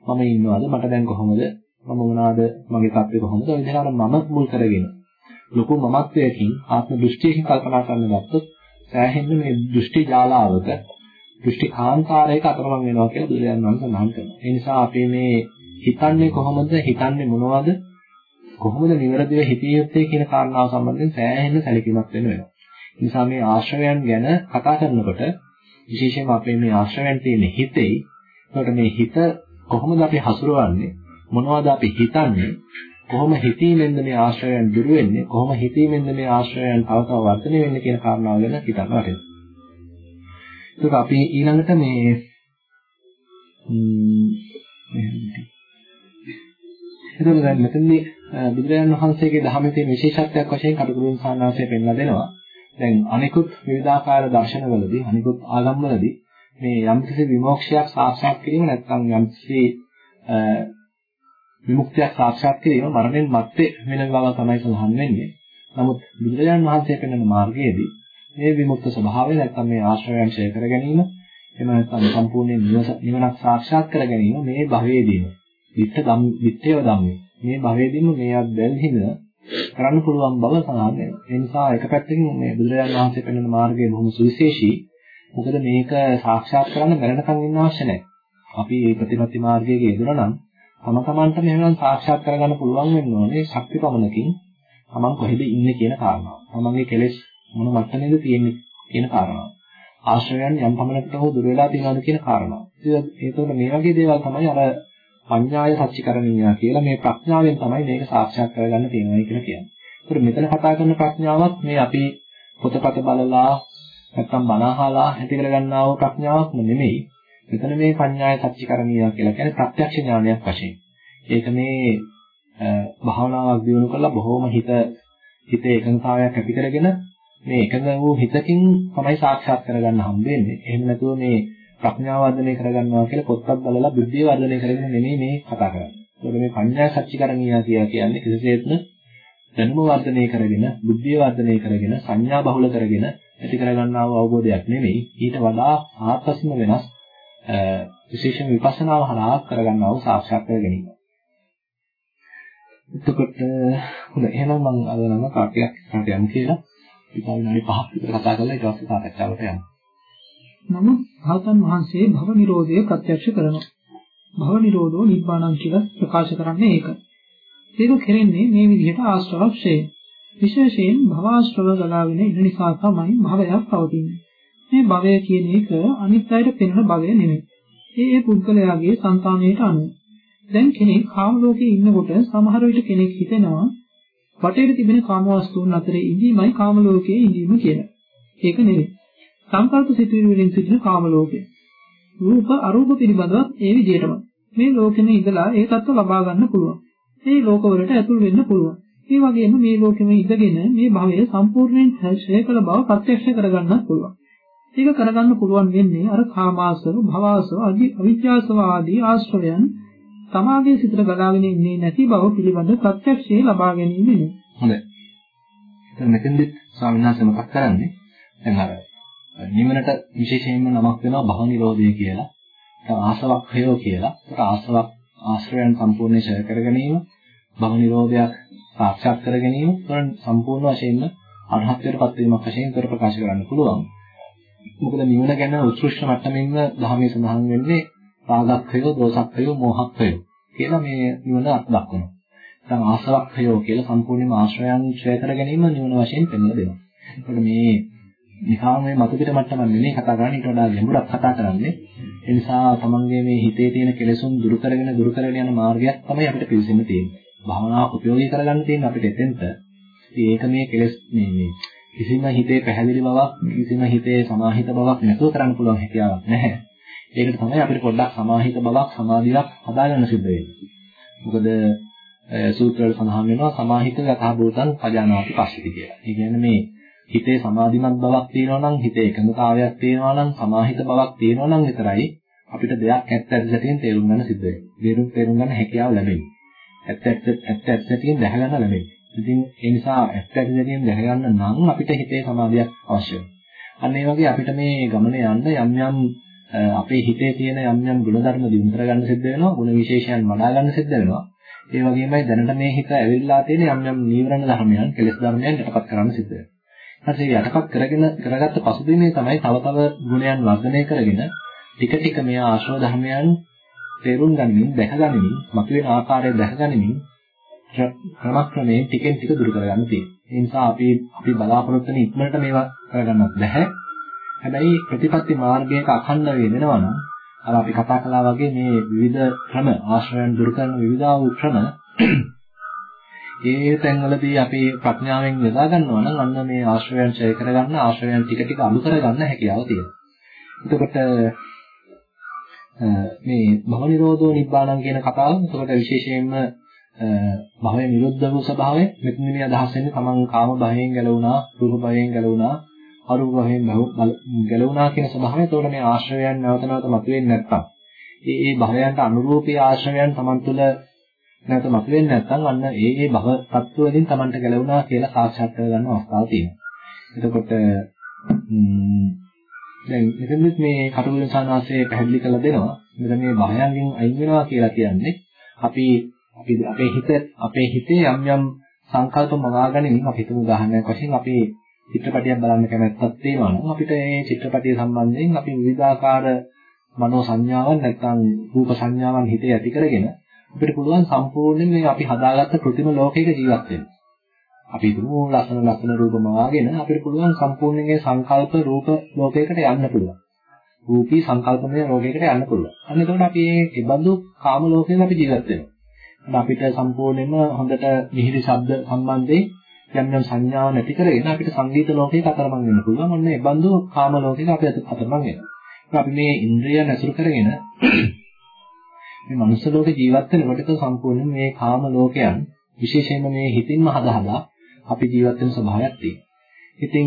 මම ඉන්නවද? මට දැන් කොහොමද? මම මොනවාද මගේ තත්ත්වය කොහොමද? ඔය විදිහට මම මුල් කරගෙන ලොකු මමත්වයකින් ආත්ම දෘෂ්ටියකින් කල්පනා කරන්න ගත්තොත් සෑහෙන්න මේ දෘෂ්ටි ජාලාවක දෘෂ්ටි කාන්තාරයක අතරමං වෙනවා කියලා බුදුරජාණන් වහන්සේ සඳහන් කරනවා. ඒ නිසා අපි මේ හිතන්නේ කොහොමද? හිතන්නේ මොනවද? කොහොමද නිවැරදිව හිතිය යුත්තේ කියන කාරණාව සම්බන්ධයෙන් සෑහෙන සැලකීමක් වෙන්න වෙනවා. ඒ නිසා මේ ආශ්‍රවයන් ගැන කතා කරනකොට විශේෂයෙන්ම අපේ මේ ආශ්‍රවයන් තියෙන හිතේ ඒකට මේ හිත කොහොමද අපි හසුරවන්නේ? මොනවද අපි හිතන්නේ? කොහොම හිතීමෙන්ද මේ ආශ්‍රයයන් දුරු වෙන්නේ කොහොම හිතීමෙන්ද මේ ආශ්‍රයයන් තව තව වර්ධනය වෙන්නේ කියන කාරණාව ගැන හිතන්න වටිනවා. ඒක අපි ඊළඟට මේ එතකොට දැන් මෙතනදී බුදුරජාණන් වහන්සේගේ ධර්මයේ තියෙන විශේෂත්වයක් වශයෙන් කටුකුරුන් සාන්නාසය පෙන්ලා දෙනවා. දැන් අනිකුත් විවිධාකාර දර්ශනවලදී අනිකුත් ආගම්වලදී මේ යම්කිසි විමෝක්ෂයක් සාක්ෂාත් කිරීම නැත්නම් යම්කිසි විමුක්තියක් සාක්ෂාත් කිරීම මරණයෙන් මත්තේ වෙන බව තමයි සඳහන් වෙන්නේ. නමුත් බුදුරජාණන් වහන්සේ පෙන්වන මාර්ගයේදී මේ විමුක්ත ස්වභාවය නැත්නම් මේ ආශ්‍රයයන් ඡය කර ගැනීම එහෙම නැත්නම් සම්පූර්ණයෙන් නිවනක් සාක්ෂාත් කර ගැනීම මේ භවයේදීම විත්ත ධම් විත්තේව ධම්මේ මේ භවයේදීම මේ අත්දැල්හින කරන්න පුළුවන් බව සඳහන් වෙනවා. ඒ නිසා එක පැත්තකින් මේ බුදුරජාණන් වහන්සේ පෙන්වන මාර්ගය බොහොම සුවිශේෂී. මොකද මේක සාක්ෂාත් කරන්න මරණකම් ඉන්න අවශ්‍ය නැහැ. අපි මේ ප්‍රතිපත්ති මාර්ගයේ යෙදුණා නම් තම තමන්ට මෙහෙම සාක්ෂාත් කරගන්න පුළුවන් වෙන්න ඕනේ ශක්ති පමණකින් තමන් කොහෙද ඉන්නේ කියන කාරණාව. තමන්ගේ කෙලෙස් මොන මට්ටමේද තියෙන්නේ කියන කාරණාව. ආශ්‍රයයන් යම් පමණකට හෝ දුර වෙලා තියෙනවද කියන කාරණාව. ඒකෝට මේ වගේ දේවල් තමයි අර පඤ්ඤාය සච්චිකරණීය කියලා මේ ප්‍රඥාවෙන් තමයි මේක සාක්ෂාත් කරගන්න තියෙනවා කියලා කියන්නේ. ඒතර මෙතන කතා කරන ප්‍රඥාවක් මේ අපි පොතපත බලලා නැත්තම් බණ අහලා ඇති කරගන්නා වූ ප්‍රඥාවක් නෙමෙයි. මෙතන මේ පඤ්ඤාය සච්චිකරණීය කියලා කියන්නේ ප්‍රත්‍යක්ෂ ඥානයක් වශයෙන්. ඒක මේ භාවනාවක් දියුණු කරලා බොහොම හිත හිතේ එකඟතාවයක් ඇති කරගෙන මේ එකඟ වූ හිතකින් තමයි සාක්ෂාත් කරගන්න හම්බෙන්නේ. එහෙම නැතුව මේ ප්‍රඥාව වර්ධනය කරගන්නවා කියලා පොත්පත් බලලා බුද්ධිය වර්ධනය කරගෙන නෙමෙයි මේ කතා කරන්නේ. ඒකට මේ පඤ්ඤා සච්චිකරණීය කියලා කියන්නේ කිසිසේත්ම දැනුම වර්ධනය කරගෙන, බුද්ධිය වර්ධනය කරගෙන, සංඥා බහුල කරගෙන ඇති කරගන්නා වූ අවබෝධයක් නෙමෙයි. ඊට වඩා ආත්මස්ම වෙනස් විශේෂම විපස්සනාව හරහා කරගන්නා වූ සාක්ෂාත් කර ගැනීම. එතකොට හොඳයි එහෙනම් මම අද නම් කාටයක් ඉස්සරහට යමු කියලා ඉතින් විනාඩි 5ක් විතර කතා කරලා ඊට පස්සේ සාකච්ඡාවට යමු. නමුත් රහතන් වහන්සේ භව නිරෝධය ප්‍රත්‍යක්ෂ කරනවා. භව නිරෝධෝ නිබ්බාණං කියලා ප්‍රකාශ කරන්නේ ඒක. ඒක කෙරෙන්නේ මේ විදිහට ආශ්‍රවක්ෂය. විශේෂයෙන් භවආශ්‍රව ගලාගෙන ඉන්න නිසා තමයි භවයක් පවතින්නේ. මේ භවය කියන එක අනිත් අයට පෙනෙන භවය නෙමෙයි. ඒ ඒ පුද්ගලයාගේ సంతානයට අනුව. දැන් කෙනෙක් කාම ලෝකයේ ඉන්නකොට සමහර විට කෙනෙක් හිතනවා වටේට තිබෙන කාම වස්තුන් අතරේ ඉඳීමයි කාම ලෝකයේ ඉඳීම කියලා. ඒක නෙවෙයි. සංකල්ප සිතුවිලි වලින් සිටින කාම ලෝකය. රූප අරූප පිළිබඳව ඒ විදිහටම මේ ලෝකෙම ඉඳලා ඒ தත්ත්ව ලබා ගන්න පුළුවන්. මේ ලෝකවලට ඇතුල් වෙන්න පුළුවන්. ඒ වගේම මේ ලෝකෙම ඉඳගෙන මේ භවය සම්පූර්ණයෙන් ශ්‍රේය කළ බව ප්‍රත්‍යක්ෂ කරගන්නත් පුළුවන්. ඒක කරගන්න පුළුවන් වෙන්නේ අර කාමාසව, භවාසව, අවිජ්ජාසව ආදී ආශ්‍රවයන් තමාගේ සිතට ගලාගෙන ඉන්නේ නැති බව පිළිබඳ ප්‍රත්‍යක්ෂය ලබා ගැනීමෙනි. හොඳයි. දැන් මෙතෙන්දි ස්වාමීන් වහන්සේ මතක් කරන්නේ දැන් අර නිවනට විශේෂයෙන්ම නමක් වෙනවා භව නිරෝධය කියලා. දැන් ආසවක්ඛයෝ කියලා. ඒක ආසවක් ආශ්‍රයයන් සම්පූර්ණ ඡය කර ගැනීම, භව නිරෝධයක් සාක්ෂාත් කර ගැනීම, උතන සම්පූර්ණ වශයෙන්ම අරහත්ත්වයට පත් වීමක් වශයෙන් කර ප්‍රකාශ කරන්න පුළුවන්. මොකද නිවන ගැන උත්කෘෂ්ඨ මට්ටමින්ම ධර්මයේ සඳහන් වෙන්නේ රාගක්ඛය, දෝසක්ඛය, මෝහක්ඛය කියලා මේ නිවන අත් දක්වනවා. දැන් ආසවක්ඛය කියලා සම්පූර්ණයෙන්ම ආශ්‍රයයන් ඡය කර ගැනීම නිවන වශයෙන් පෙන්වලා දෙනවා. ඒකට මේ නිකන් මේ මතුපිට මට්ටමක් නෙමෙයි කතා කරන්නේ ඊට වඩා ගැඹුරක් කතා කරන්නේ. ඒ නිසා තමන්ගේ මේ හිතේ තියෙන කෙලෙසුන් දුරු කරගෙන දුරු කරගෙන යන මාර්ගයක් තමයි අපිට පිළිසෙන්න තියෙන්නේ. භාවනාව උපයෝගී කරගන්න තියෙන අපිට එතෙන්ට. ඒක මේ කෙලෙස් මේ මේ කිසිම හිතේ පැහැදිලි බවක් කිසිම හිතේ සමාහිත බවක් නැතුව කරන්න පුළුවන් හැකියාවක් නැහැ. ඒකට තමයි අපිට පොඩ්ඩක් සමාහිත බවක් සමාධියක් හදාගන්න සිද්ධ වෙන්නේ. මොකද සූත්‍රවල සඳහන් වෙනවා සමාහිත යථා භූතං පජානාති පස්සිති කියලා. ඒ කියන්නේ මේ හිතේ සමාධිමත් බවක් තියෙනවා නම් හිතේ එකඟතාවයක් තියෙනවා නම් සමාහිත බවක් තියෙනවා නම් විතරයි අපිට දෙයක් ඇත්ත ඇත්ත සැටියෙන් තේරුම් ගන්න සිද්ධ වෙන්නේ. තේරුම් ගන්න හැකියාව ලැබෙන්නේ. ඇත්ත ඇත්ත ඇත්ත ඇත්ත සැටියෙන් දැක ගන්න ලැබෙන්නේ. ඉතින් ඒ නිසා ඇත්ත ඇත්ත සැටියෙන් දැක ගන්න නම් අපිට හිතේ සමාධියක් අවශ්‍යයි. අන්න ඒ වගේ අපිට මේ ගමනේ යන්න යම් යම් අපේ හිතේ තියෙන යම් යම් ගුණධර්ම දිනු කරගන්න සිද්ධ වෙනවා. ගුණ විශේෂයන් වඩා ගන්න සිද්ධ වෙනවා. ඒ වගේමයි දැනට මේ හිත ඇවිල්ලා තියෙන යම් යම් නීවරණ ධර්මයන්, කෙලෙස් ධර්මයන් යටපත් කරන්න සිද්ධ වෙනවා. ඊට යටපත් කරගෙන කරගත්ත පසුබිමේ තමයි තව තව ගුණයන් වර්ධනය කරගෙන ටික ටික මේ ආශ්‍රව ධර්මයන් තේරුම් ගනිමින් දැක ගනිමින් මතුවෙන ආකාරය දැක ගනිමින් ක්‍රමක්‍රමයෙන් ටිකෙන් ටික දුරු කරගන්න තියෙනවා. ඒ නිසා අපි අපි බලාපොරොත්තු වෙන ඉක්මනට මේවා කරගන්නත් බැහැ. හැබැයි ප්‍රතිපත්ති මාර්ගයක අඛණ්ඩ වේදෙනවා නම් අර අපි කතා කළා වගේ මේ විවිධ ක්‍රම ආශ්‍රයන් දුරු කරන විවිධ වූ ක්‍රම [CLEARS THROAT] ඒ තැන්වලදී අපි ප්‍රඥාවෙන් යොදා ගන්නවා නම් අන්න මේ ආශ්‍රයයන් ඡය කරගන්න ආශ්‍රයයන් ටික ටික අඩු කරගන්න හැකියාව තියෙනවා. එතකොට මේ භව නිරෝධෝ නිබ්බාණං කියන කතාව එතකොට විශේෂයෙන්ම භවය නිරුද්ධ වූ ස්වභාවය මෙතන මේ අදහස් වෙන්නේ තමන් කාම භවයෙන් ගැලවුණා රූප භවයෙන් ගැලවුණා අරූප භවයෙන් ගැලවුණා කියන ස්වභාවය එතකොට මේ ආශ්‍රයයන් නැවත නැවත මතුවෙන්නේ නැත්තම් ඒ ඒ භවයන්ට අනුරූපී ආශ්‍රයයන් තමන් තුළ නැවත මතුවෙන්නේ නැත්නම් අන්න ඒ ඒ භව තත්ත්ව වලින් තමන්ට ගැලවුණා කියලා සාක්ෂාත් කරගන්න අවස්ථාවක් තියෙනවා. එතකොට දැන් මෙතනදිත් මේ කටුකුරුන් සානාසයේ පැහැදිලි කරලා දෙනවා. මෙතන මේ භවයන්ගෙන් අයින් වෙනවා කියලා කියන්නේ අපි අපි අපේ හිත අපේ හිතේ යම් යම් සංකල්ප මවාගනිමින් අපි හිතමු උදාහරණයක් වශයෙන් අපි චිත්‍රපටියක් බලන්න කැමැත්තක් තියෙනවා නම් අපිට මේ චිත්‍රපටිය සම්බන්ධයෙන් අපි විවිධාකාර මනෝ සංඥාවන් නැත්නම් රූප සංඥාවන් හිතේ ඇති කරගෙන අපිට පුළුවන් සම්පූර්ණයෙන් මේ අපි හදාගත්ත કૃතිම ලෝකයක ජීවත් වෙන්න. අපි හිතමු ලස්සන ලස්සන රූප මවාගෙන අපිට පුළුවන් සම්පූර්ණයෙන් ඒ සංකල්ප රූප ලෝකයකට යන්න පුළුවන්. රූපී සංකල්පමය ලෝකයකට යන්න පුළුවන්. අන්න එතකොට අපි මේ ඉබඳු කාම ලෝකයක අපි ජීවත් වෙනවා. අපිට සම්පූර්ණයෙන්ම හොඳට මිහිරි ශබ්ද සම්බන්ධයෙන් යම් යම් සංඥාව නැති කරගෙන අපිට සංගීත ලෝකයක අතරමං වෙන්න පුළුවන්. ඔන්න ඒ බඳු කාම ලෝකයක අපි අතරමං වෙනවා. අපි මේ ඉන්ද්‍රිය නැසුරු කරගෙන මේ මනුස්ස ලෝකේ ජීවත් වෙනකොට සම්පූර්ණයෙන් මේ කාම ලෝකයන් විශේෂයෙන්ම මේ හිතින්ම හදා හදා අපි ජීවත් වෙන ස්වභාවයක් තියෙනවා. ඉතින්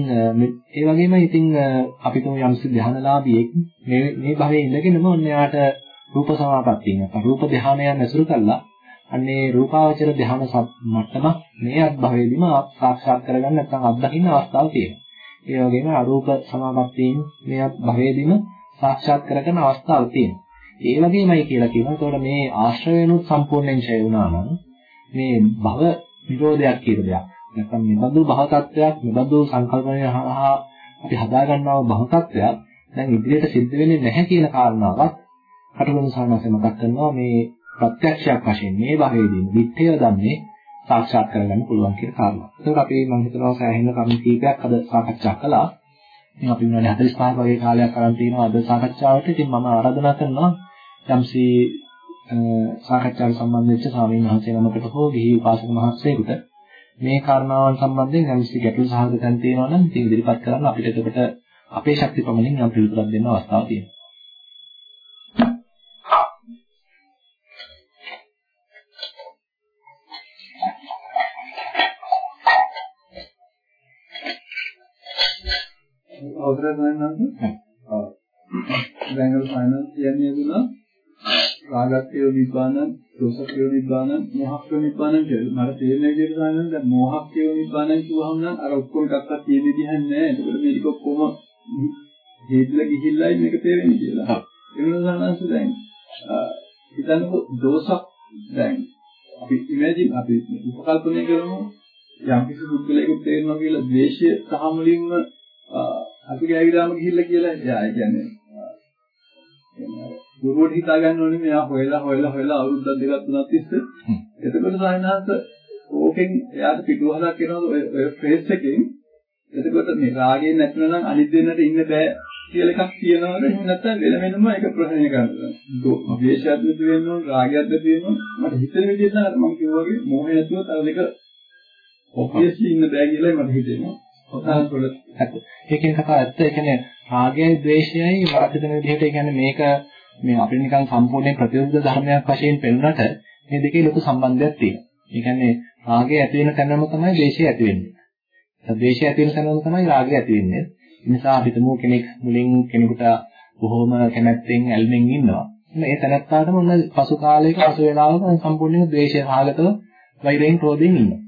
ඒ වගේම ඉතින් අපි තුමු යම්සි ධානලාභියෙක් මේ මේ භවයේ ඉඳගෙනම ඔන්න යාට රූප සමාපත්තිය නැත්නම් රූප ධානයන් ඇසුරු කළා අන්නේ රූපාවචර ධාන මට්ටම මේ අත්භවයේදීම සාක්ෂාත් කරගන්න නැත්නම් අත්දකින්න අවස්ථාවක් තියෙනවා. ඒ වගේම අරූප සමාපත්තියෙන් මේ භවයේදීම සාක්ෂාත් කරගන්න අවස්ථාවක් තියෙනවා. ඒ වගේමයි කියලා කියනවා. ඒතකොට මේ ආශ්‍රයනුත් සම්පූර්ණයෙන් ඡය වුණා නම් මේ භව නිරෝධයක් කියන දෙයක්. නැත්නම් මේ බඳු භව tattයක්, මේ බඳු සංකල්පනය හරහා අපි හදා ගන්නා භව tattයක් දැන් ඉදිරියට සිද්ධ වෙන්නේ නැහැ කියන කාරණාවත් කටුකුරු සානසෙ මතක් කරනවා මේ ප්‍රත්‍යක්ෂයක් වශයෙන් මේ භවයේදී විත්‍ය ධම්මේ සාක්ෂාත් කරගන්න පුළුවන් කියන කාරණා. ඒක අපි මම හිතනවා සෑහෙන කරුණු කීපයක් අද සාකච්ඡා කළා. ඉතින් අපි විනාඩි 45ක වගේ කාලයක් අරන් තිනවා අද සාකච්ඡාවට. ඉතින් මම ආරාධනා කරනවා යම්සි සාකච්ඡාවට සම්බන්ධ වෙච්ච ස්වාමීන් වහන්සේ නමකට හෝ ගිහි උපාසක මහත්සයෙකුට මේ කාරණාවන් සම්බන්ධයෙන් යම්සි ගැටළු සහගතයන් තියෙනවා නම් ඉතින් ඉදිරිපත් කරන්න අපිට එතකොට අපේ ශක්ති ප්‍රමාණයෙන් යම් පිළිතුරක් දෙන්න අවස්ථාවක් තියෙනවා. අවසරයි සයන්වන්ත. ඔව්. අර සයන්වන්ත කියන්නේ දුනා රාගක්ඛය නිබ්බානං, දෝසක්ඛය නිබ්බානං, මොහක්ඛය නිබ්බානං කියලා. මට තේරෙන විදිහට සයන්වන්ත දැන් මොහක්ඛය නිබ්බානං කිව්වහම නම් අර ඔක්කොම එකක්වත් තියෙන විදිහක් නැහැ. එතකොට මේක ඔක්කොම හේතුල ගිහිල්ලායි මේක තේරෙන්නේ කියලා. ඒ වෙනවා සයන්වන්ත දැන් හිතන්නකො දෝසක් දැන් අපි ඉමේජින් අපි උපකල්පනය කරමු යම් කිසි පුද්ගලයෙකුට තේරෙනවා කියලා ද්වේෂය සහ මුලින්ම අපි ගෑවිලාම ගිහිල්ලා කියලා එයා කියන්නේ. ගුරුවරට හිතා ගන්න ඕනේ මෙයා හොයලා හොයලා හොයලා අවුරුද්දක් දෙකක් තුනක් තිස්සේ. එතකොට සායනාස ඕකෙන් එයාට පිටුවහලක් එනවා ඔය ෆේස් එකෙන්. එතකොට මේ රාගයෙන් නැතුව නම් අනිත් දෙන්නට ඉන්න බෑ කියලා එකක් කියනවද එහෙම නැත්නම් වෙන වෙනම ඒක ප්‍රහාණය කරනවා. රාගයත් නැති වෙන්න ඕන. මට හිතෙන විදිහට නම් මම කිව්වා වගේ මොහේ නැතුව තව දෙක ඔබ්වියස්ලි ඉන්න බෑ කියලා මට හිතෙනවා ඒකෙන් කතා ඇත්ත ඒ කියන්නේ රාගයයි ද්වේෂයයි වර්ධිතන විදිහට ඒ කියන්නේ මේක මේ අපිට නිකන් සම්පූර්ණ ප්‍රතිවිරුද්ධ ධර්මයක් වශයෙන් පෙනුනට මේ දෙකේ ලොකු සම්බන්ධයක් තියෙනවා. ඒ කියන්නේ රාගය ඇති වෙන තැනම තමයි ද්වේෂය ඇති වෙන්නේ. ද්වේෂය ඇති වෙන තැනම තමයි රාගය ඇති වෙන්නේ. ඒ නිසා අපිටම කෙනෙක් මුලින් කෙනෙකුට බොහොම කැමැත්තෙන් ඇල්මෙන් ඉන්නවා. මේ තැනත්තාටම ඔන්න පසු කාලයක පසු වේලාවක සම්පූර්ණයෙන් ද්වේෂය රාගතව වෛරයෙන් ක්‍රෝධයෙන් ඉන්නවා.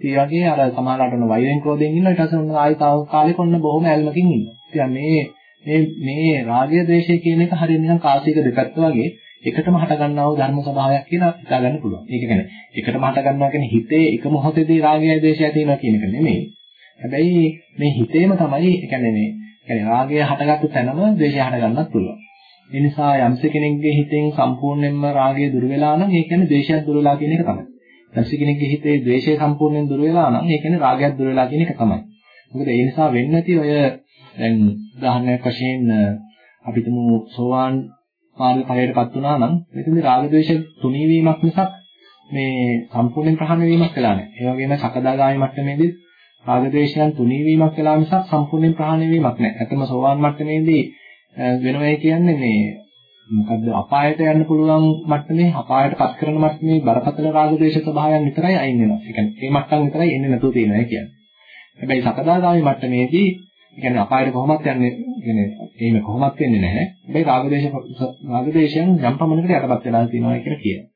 ඒ වගේ අර සමහරවිට ඔන්න වෛරෙන් ක්‍රෝධයෙන් ඉන්නවා ඊට පස්සේ ඔන්න ආයෙ තව කාලෙක ඔන්න බොහොම ඇල්මකින් ඉන්නවා. ඉතින් මේ මේ මේ රාගය ද්වේෂය කියන එක හරිය නිකන් කාසියක දෙපැත්ත වගේ එකටම හට ගන්නා වූ ධර්ම ස්වභාවයක් කියලා හිතා ගන්න පුළුවන්. ඒක කියන්නේ එකටම හට ගන්නවා කියන්නේ හිතේ එක මොහොතේදී රාගයයි ද්වේෂයයි තියෙනවා කියන එක නෙමෙයි. හැබැයි මේ හිතේම තමයි ඒ කියන්නේ මේ කියන්නේ රාගය හටගත්තු තැනම ද්වේෂය හටගන්නත් පුළුවන්. ඒ නිසා යම්ස කෙනෙක්ගේ හිතෙන් සම්පූර්ණයෙන්ම රාගය දුර වෙලා නම් ඒ කියන්නේ ද්වේෂයත් දුර වෙලා කියන එක තමයි. යම්ස කෙනෙක්ගේ හිතේ ද්වේෂය සම්පූර්ණයෙන් දුර වෙලා නම් ඒ කියන්නේ රාගයත් දුර වෙලා කියන එක තමයි. මොකද ඒ නිසා වෙන්නේ නැති ඔය දැන් උදාහරණයක් වශයෙන් අපිටම සෝවාන් මාර්ග ඵලයටපත් වුණා නම් මෙතනදී රාග ද්වේෂ තුනී වීමක් මිසක් මේ සම්පූර්ණයෙන් ප්‍රහාණය වීමක් වෙලා නැහැ. ඒ වගේම සකදාගාමී මට්ටමේදී රාග ද්වේෂයන් තුනී වීමක් වෙලා මිසක් සම්පූර්ණයෙන් ප්‍රහාණය වීමක් නැහැ. ඇත්තම සෝවාන් මට්ටමේදී වෙනවා කියන්නේ මේ මොකද්ද අපායට යන්න පුළුවන් මට්ටමේ අපායට පත් කරන මට්ටමේ බරපතල රාග ද්වේෂ ස්වභාවයන් විතරයි අයින් වෙනවා. ඒ කියන්නේ මේ මට්ටම් විතරයි එන්නේ නැතුව තියෙනවා කියන්නේ. හැබැයි සකදාගාමී මට්ටමේදී කියන්නේ අපායට කොහොමත් යන්නේ කියන්නේ එහෙම කොහොමත් වෙන්නේ නැහැ. හැබැයි රාගදේශ රාගදේශයන් යම් පමණකට යටපත් වෙලා තියෙනවා කියලා කියනවා.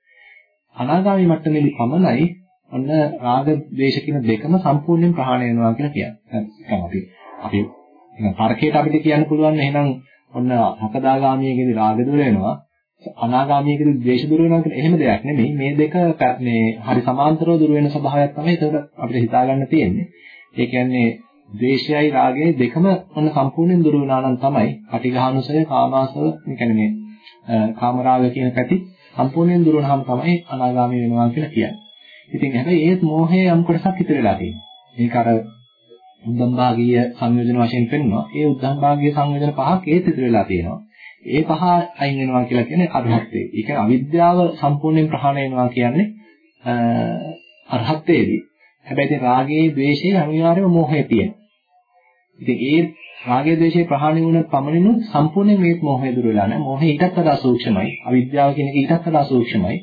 අනාගාමී මට්ටමේදී පමණයි ඔන්න රාග ද්වේෂ කියන දෙකම සම්පූර්ණයෙන් ප්‍රහාණය වෙනවා කියලා කියන්නේ. නැත්නම් අපි අපි තර්කයට අපිට කියන්න පුළුවන් එහෙනම් ඔන්න හකදාගාමීයේදී රාග දුර වෙනවා අනාගාමීයේදී ද්වේෂ දුර වෙනවා කියන එහෙම දෙයක් නෙමෙයි. මේ දෙක මේ හරි සමාන්තරව දුර වෙන ස්වභාවයක් තමයි ඒක අපිට හිතා ගන්න තියෙන්නේ. ඒ කියන්නේ ද්වේෂයයි රාගයයි දෙකම ඔන්න සම්පූර්ණයෙන් දුර වෙනා නම් තමයි අටිඝානුසය කාමාසව කියන්නේ මේ කාමරාග කියන පැති සම්පූර්ණයෙන් දුර වුණාම තමයි අනාගාමී වෙනවා කියලා කියන්නේ. ඉතින් හැබැයි ඒත් මෝහය යම් කොටසක් ඉතිරි වෙලා තියෙනවා. මේක අර උද්දම් භාගීය සංයෝජන වශයෙන් පෙන්වනවා. ඒ උද්දම් භාගීය සංයෝජන පහක් ඒත් ඉතිරි වෙලා තියෙනවා. ඒ පහ අයින් වෙනවා කියලා කියන්නේ අරහත්ත්වේ. ඒ කියන්නේ අවිද්‍යාව සම්පූර්ණයෙන් ප්‍රහාණය වෙනවා කියන්නේ අරහත්ත්වයේදී. හැබැයි ඉතින් රාගයේ, ද්වේෂයේ අනිවාර්යම මෝහය තියෙනවා. ඉතින් ඒ රාගය ද්වේෂය ප්‍රහාණය වුණ පමණිනුත් සම්පූර්ණයෙන් මේ මොහය දුර වෙලා නැහැ. මොහේ ඊටත් වඩා සූක්ෂමයි. අවිද්‍යාව කියන එක ඊටත් වඩා සූක්ෂමයි.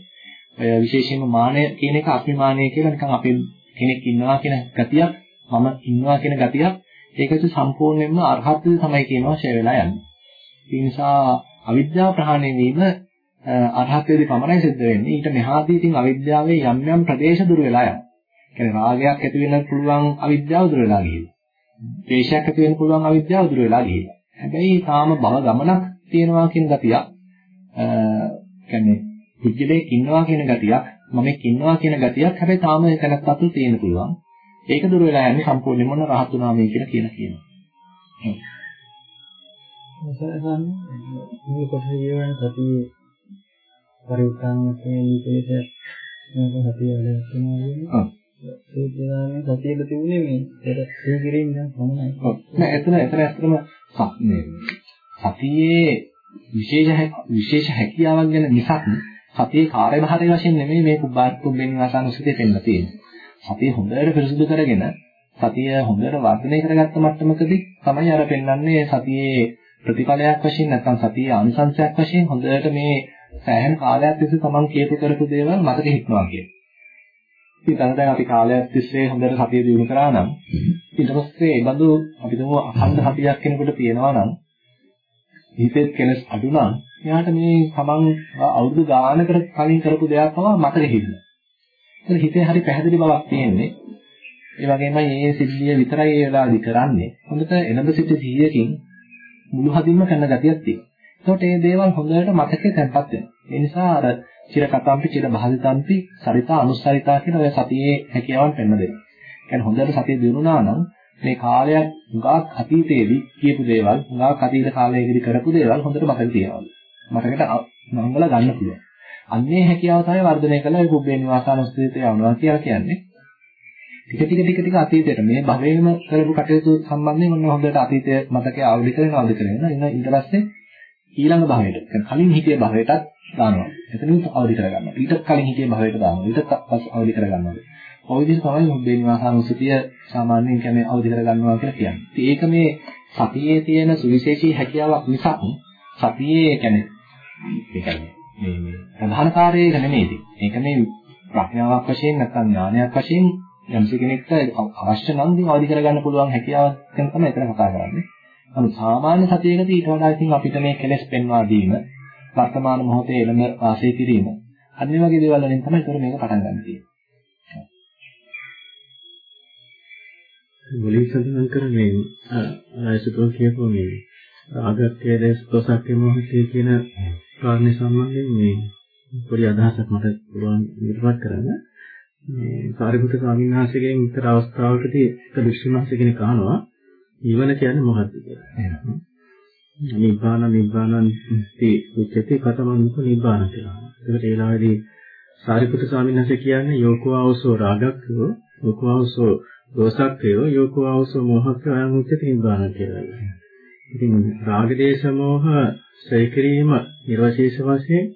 ඔය විශේෂයෙන්ම මානය කියන එක අස්මිමානය කියලා නිකන් අපේ කෙනෙක් ඉන්නවා කියන ගතියක්, මම ඉන්නවා කියන ගතියක් ඒකත් සම්පූර්ණයෙන්ම අරහත්ත්වය තමයි කියනවා ෂේ වෙලා යන්නේ. ඒ නිසා අවිද්‍යාව ප්‍රහාණය වීම අරහත්ත්වයේදී පමණයි සිද්ධ වෙන්නේ. ඊට මෙහාදී ඉතින් අවිද්‍යාවේ යම් යම් ප්‍රදේශ දුර වෙලා යනවා. කියන්නේ රාගයක් ඇති වෙන්න පුළුවන් අවිද්‍යාව දුර වෙලා ගිහිල්ලා. ද්වේෂයක් ඇති වෙන්න පුළුවන් අවිද්‍යාව දුර වෙලා ගිහිල්ලා. හැබැයි තාම භව ගමනක් තියෙනවා කියන ගතියක් කියන්නේ පුජ්‍යලයක් ඉන්නවා කියන ගතියක් මමෙක් ඉන්නවා කියන ගතියක් හැබැයි තාම ඒකකට අතුල් තියෙන්න පුළුවන්. ඒක දුර වෙලා යන්නේ සම්පූර්ණයෙන්ම මොන රහත් වුණා මේ කියලා කියන කියනවා. සසන් මේ කොටස කියවන සතියේ පරිඋත්සාහයේ නිකේෂ මේක සතිය වැඩ කරනවා. ඔව්. සූත්‍රාමයේ සතියල තිබුණේ මේ පෙර සීගිරින් දැන් කොහොමයි ඔව් නෑ එතන එතන ඇත්තටම සතියේ විශේෂ විශේෂ හැකියාවක් ගැන මිසක් සතියේ කාර්යභාරය වශයෙන් නෙමෙයි මේ කුබ්බාත්තු වෙනවාසනුසුතිය පෙන්නලා තියෙන්නේ සතිය හොඳට පිරිසුදු කරගෙන සතිය හොඳට වර්ධනය කරගත්ත මට්ටමකදී තමයි අර පෙන්වන්නේ සතියේ ප්‍රතිඵලයක් වශයෙන් නැත්නම් සතියේ ආනිසංශයක් වශයෙන් හොඳට මේ සෑහෙන කාලයක් තිස්සේ තමන් කියපු කරපු දේවල් මතක හිටනවා කියන්නේ ඉතින් දැන් අපි කාලයක් තිස්සේ හොඳට සතිය දිනු කරා නම් ඊට පස්සේ ඒ බඳු අපි දුමු අඛණ්ඩ සතියක් කෙනෙකුට තියෙනවා නම් හිතේ කෙලස් අඩු නම් එයාට මේ තමන් අවුරුදු ගානකට කලින් කරපු දේවල් තමයි මතක හිටින්නේ. ඒක හිතේ හරි පැහැදිලි බවක් තියෙන්නේ. ඒ වගේමයි මේ සිද්ධිය විතරයි ඒ වෙලාවේදී කරන්නේ. හොඳට එළඹ සිට සිහියකින් මුළු හදින්ම කරන ගතියක් තියෙනවා. ඒකට මේ දේවල් හොඳට මතකේ තැන්පත් වෙනවා. ඒ නිසා අර චිර කතම්පි චිර භාවිතම්පි සරිතා අනුසරිතා කියන ඔය සතියේ හැකියාවන් පෙන්න දෙනවා. කියන්නේ හොඳට සතිය දිනුනා නම් මේ කාලයක් හුඟක් අතීතයේදී කියපු දේවල් හුඟක් අතීත කාලයකදී කරපු දේවල් හොඳට මතක තියෙනවා. මතකට නංගල ගන්න පුළුවන්. අන්නේ හැකියාව තමයි වර්ධනය කළා ඒ කුබ්බේ නිවාසානුස්තිතය යවනවා කියලා කියන්නේ. ටික ටික ටික ටික අතීතයට මේ භවයේම කරපු කටයුතු සම්බන්ධයෙන් ඔන්න හොඳට අතීතයේ මතකයේ ආවදි කරගෙන ආවදි කරගෙන ඊට පස්සේ ඊළඟ භවයට කලින් හිටිය භවයටත් දානවා. එතනින් අවදි කරගන්නවා. ඊට කලින් හිටිය භවයට දානවා. ඊට පස්සේ අවදි කරගන්නවා. ඔය විදිහට තමයි මුද්දේ නිවාසානුස්සතිය සාමාන්‍යයෙන් කියන්නේ අවදි කරගන්නවා කියලා කියන්නේ. ඉතින් ඒක මේ සතියේ තියෙන සුවිශේෂී හැකියාවක් නිසා සතියේ කියන්නේ ඒ කියන්නේ මේ මේ ප්‍රධාන කාර්යය නෙමෙයි. ඒක මේ ප්‍රඥාවක් වශයෙන් නැත්නම් ඥානයක් වශයෙන් යම්ස කෙනෙක්ට අවශ්‍ය නම් දී අවදි කරගන්න පුළුවන් හැකියාවක් ගැන තමයි එතන කතා කරන්නේ. නමුත් සාමාන්‍ය සතියකදී ඊට වඩා ඉතින් අපිට මේ කෙලෙස් පෙන්වා දීම වර්තමාන මොහොතේ එළඹ වාසය කිරීම. අනිත් වගේ දේවල් වලින් තමයි ඒතර මේක පටන් ගන්න තියෙන්නේ. මුලින් සඳහන් කරන්නේ ආයසුතෝ කියපුවා මේ රාගක්කේ දේශකෝසක්කේ මොහොතේ කියන කාරණේ සම්බන්ධයෙන් මේ පොඩි අදහසක් මට පුළුවන් ඉදිරිපත් කරන්න. මේ සාරිපුත්‍ර ස්වාමීන් වහන්සේගෙන් විතර අවස්ථාවකදී එක විශ්වනාථ කෙනෙක් අහනවා නිවන කියන්නේ මොකක්ද කියලා. නිබ්බාන නිබ්බානං තී උච්චති කතමං නිබ්බාන කියලා. ඒකට ඒ වෙලාවේදී සාරිපුත්‍ර ස්වාමීන් වහන්සේ කියන්නේ යෝකෝ ආවසෝ රාගක්ඛයෝ යෝකෝ ආවසෝ දෝසක්ඛයෝ යෝකෝ ආවසෝ මොහක්ඛයෝ අයං උච්චති නිබ්බාන කියලා. ඉතින් රාග දේශ මොහ ශ්‍රේ කිරීම නිර්වශේෂ වශයෙන්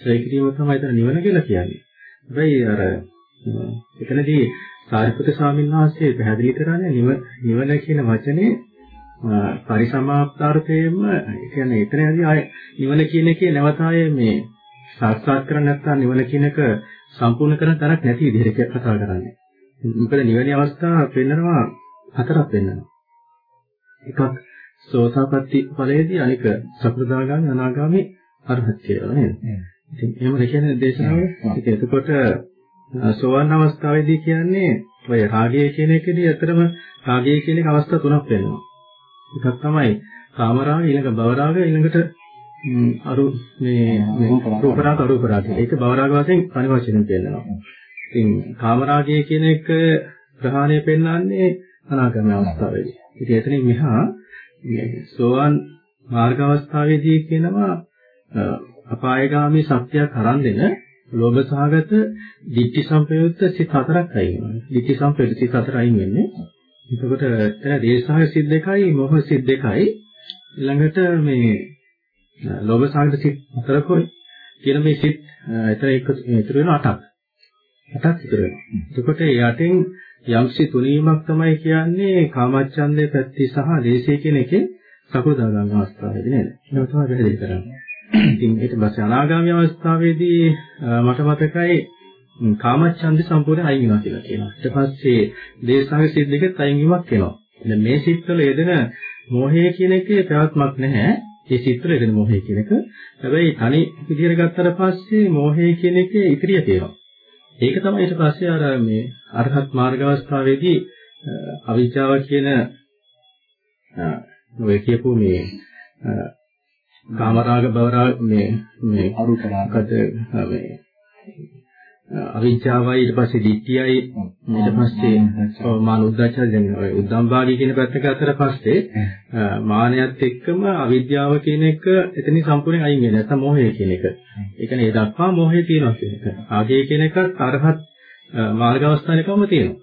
ශ්‍රේ කිරීම තමයි එතන නිවන කියලා කියන්නේ. හැබැයි අර එතනදී සාරිපුත්‍ර ස්වාමීන් වහන්සේ පැහැදිලි කරන්නේ නිවන කියන වචනේ පරිසමාප්තාර්ථයෙන්ම කියන්නේ එතනදී ආය නිවන කියන එකේ නැවත ආයේ මේ සාක්ෂාත් කරන්නේ නැත්නම් නිවන කියන එක සම්පූර්ණ කරන තරක් නැති විදිහට කතා කරන්නේ. මොකද නිවනේ අවස්ථාව පෙන්නනවා හතරක් පෙන්නනවා. එකක් සෝතාපට්ටි ඵලයේදී අනික සකෘදාගාමී අනාගාමී අරහත් කියලා නේද? ඉතින් එහෙම කියන්නේ දේශනාවේ. ඉතින් එතකොට සෝවන් අවස්ථාවේදී කියන්නේ ඔය රාගය කියන එකේදී අතරම රාගය කියන එක අවස්ථා තුනක් වෙනවා. එකක් තමයි කාමරාග ඊළඟ භවරාග ඊළඟට අරු මේ රූපරාග අරූපරාග. ඒක භවරාග වශයෙන් පරිවර්තනය වෙනවා. ඉතින් කාමරාගය කියන එක ප්‍රහාණය පෙන්වන්නේ අනාගම අවස්ථාවේදී. ඉතින් එතනින් මෙහා සෝවන් මාර්ග අවස්ථාවේදී කියනවා අපායগামী සත්‍යයක් අරන් දෙන ලෝභ සහගත ditthi සම්පයුක්ත සිත් හතරක් අයින් වෙනවා. ditthi සම්පයුක්ත සිත් හතර අයින් වෙන්නේ. එතකොට එතන දේශාය සිත් දෙකයි මොහ සිත් දෙකයි ඊළඟට මේ ලෝභ සහගත සිත් හතරකෝයි කියන මේ සිත් එතන එක ඉතුරු වෙන අටක්. අටක් ඉතුරු වෙනවා. එතකොට ඒ අටෙන් යම්සි තුනීමක් තමයි කියන්නේ කාමච්ඡන්දේ පැත්ති සහ දේශේ කියන එකේ සකෝදාගාමී අවස්ථාවේදී නේද? ඒක තමයි පැහැදිලි කරන්නේ. ඉතින් ඊට පස්සේ අනාගාමී අවස්ථාවේදී මට මතකයි කාමච්ඡන්ද සම්පූර්ණ අයින් වෙනවා කියලා කියනවා. ඊට පස්සේ දේශාගේ සිත් දෙකත් අයින් වීමක් වෙනවා. දැන් මේ සිත්වල යෙදෙන මෝහය කියන එකේ පැවැත්මක් නැහැ. මේ සිත්වල යෙදෙන මෝහය කියන එක. හැබැයි තනි විදිහට ගත්තට පස්සේ මෝහය කියන එකේ ඉතිරිය තියෙනවා. ඒක තමයි ඊට පස්සේ අර මේ අරහත් මාර්ග අවස්ථාවේදී අවිචාව කියන ඔය කියපු මේ කාමරාග භවරාග මේ මේ අරූපරාගද මේ අවිජ්ජාවයි ඊට පස්සේ දිට්ඨියයි ඊට පස්සේ මාන උද්දච්චය දැන් උද්දම් භාගී කියන පැත්තක අතර පස්සේ මානයත් එක්කම අවිද්‍යාව කියන එක එතනින් සම්පූර්ණයෙන් අයින් වෙනවා නැත්නම් මෝහය කියන එක. ඒ කියන්නේ ඒ දක්වා මෝහය තියෙනවා කියන එක. ආගය කියන එකත් අරහත් මාර්ග අවස්ථාවකම තියෙනවා.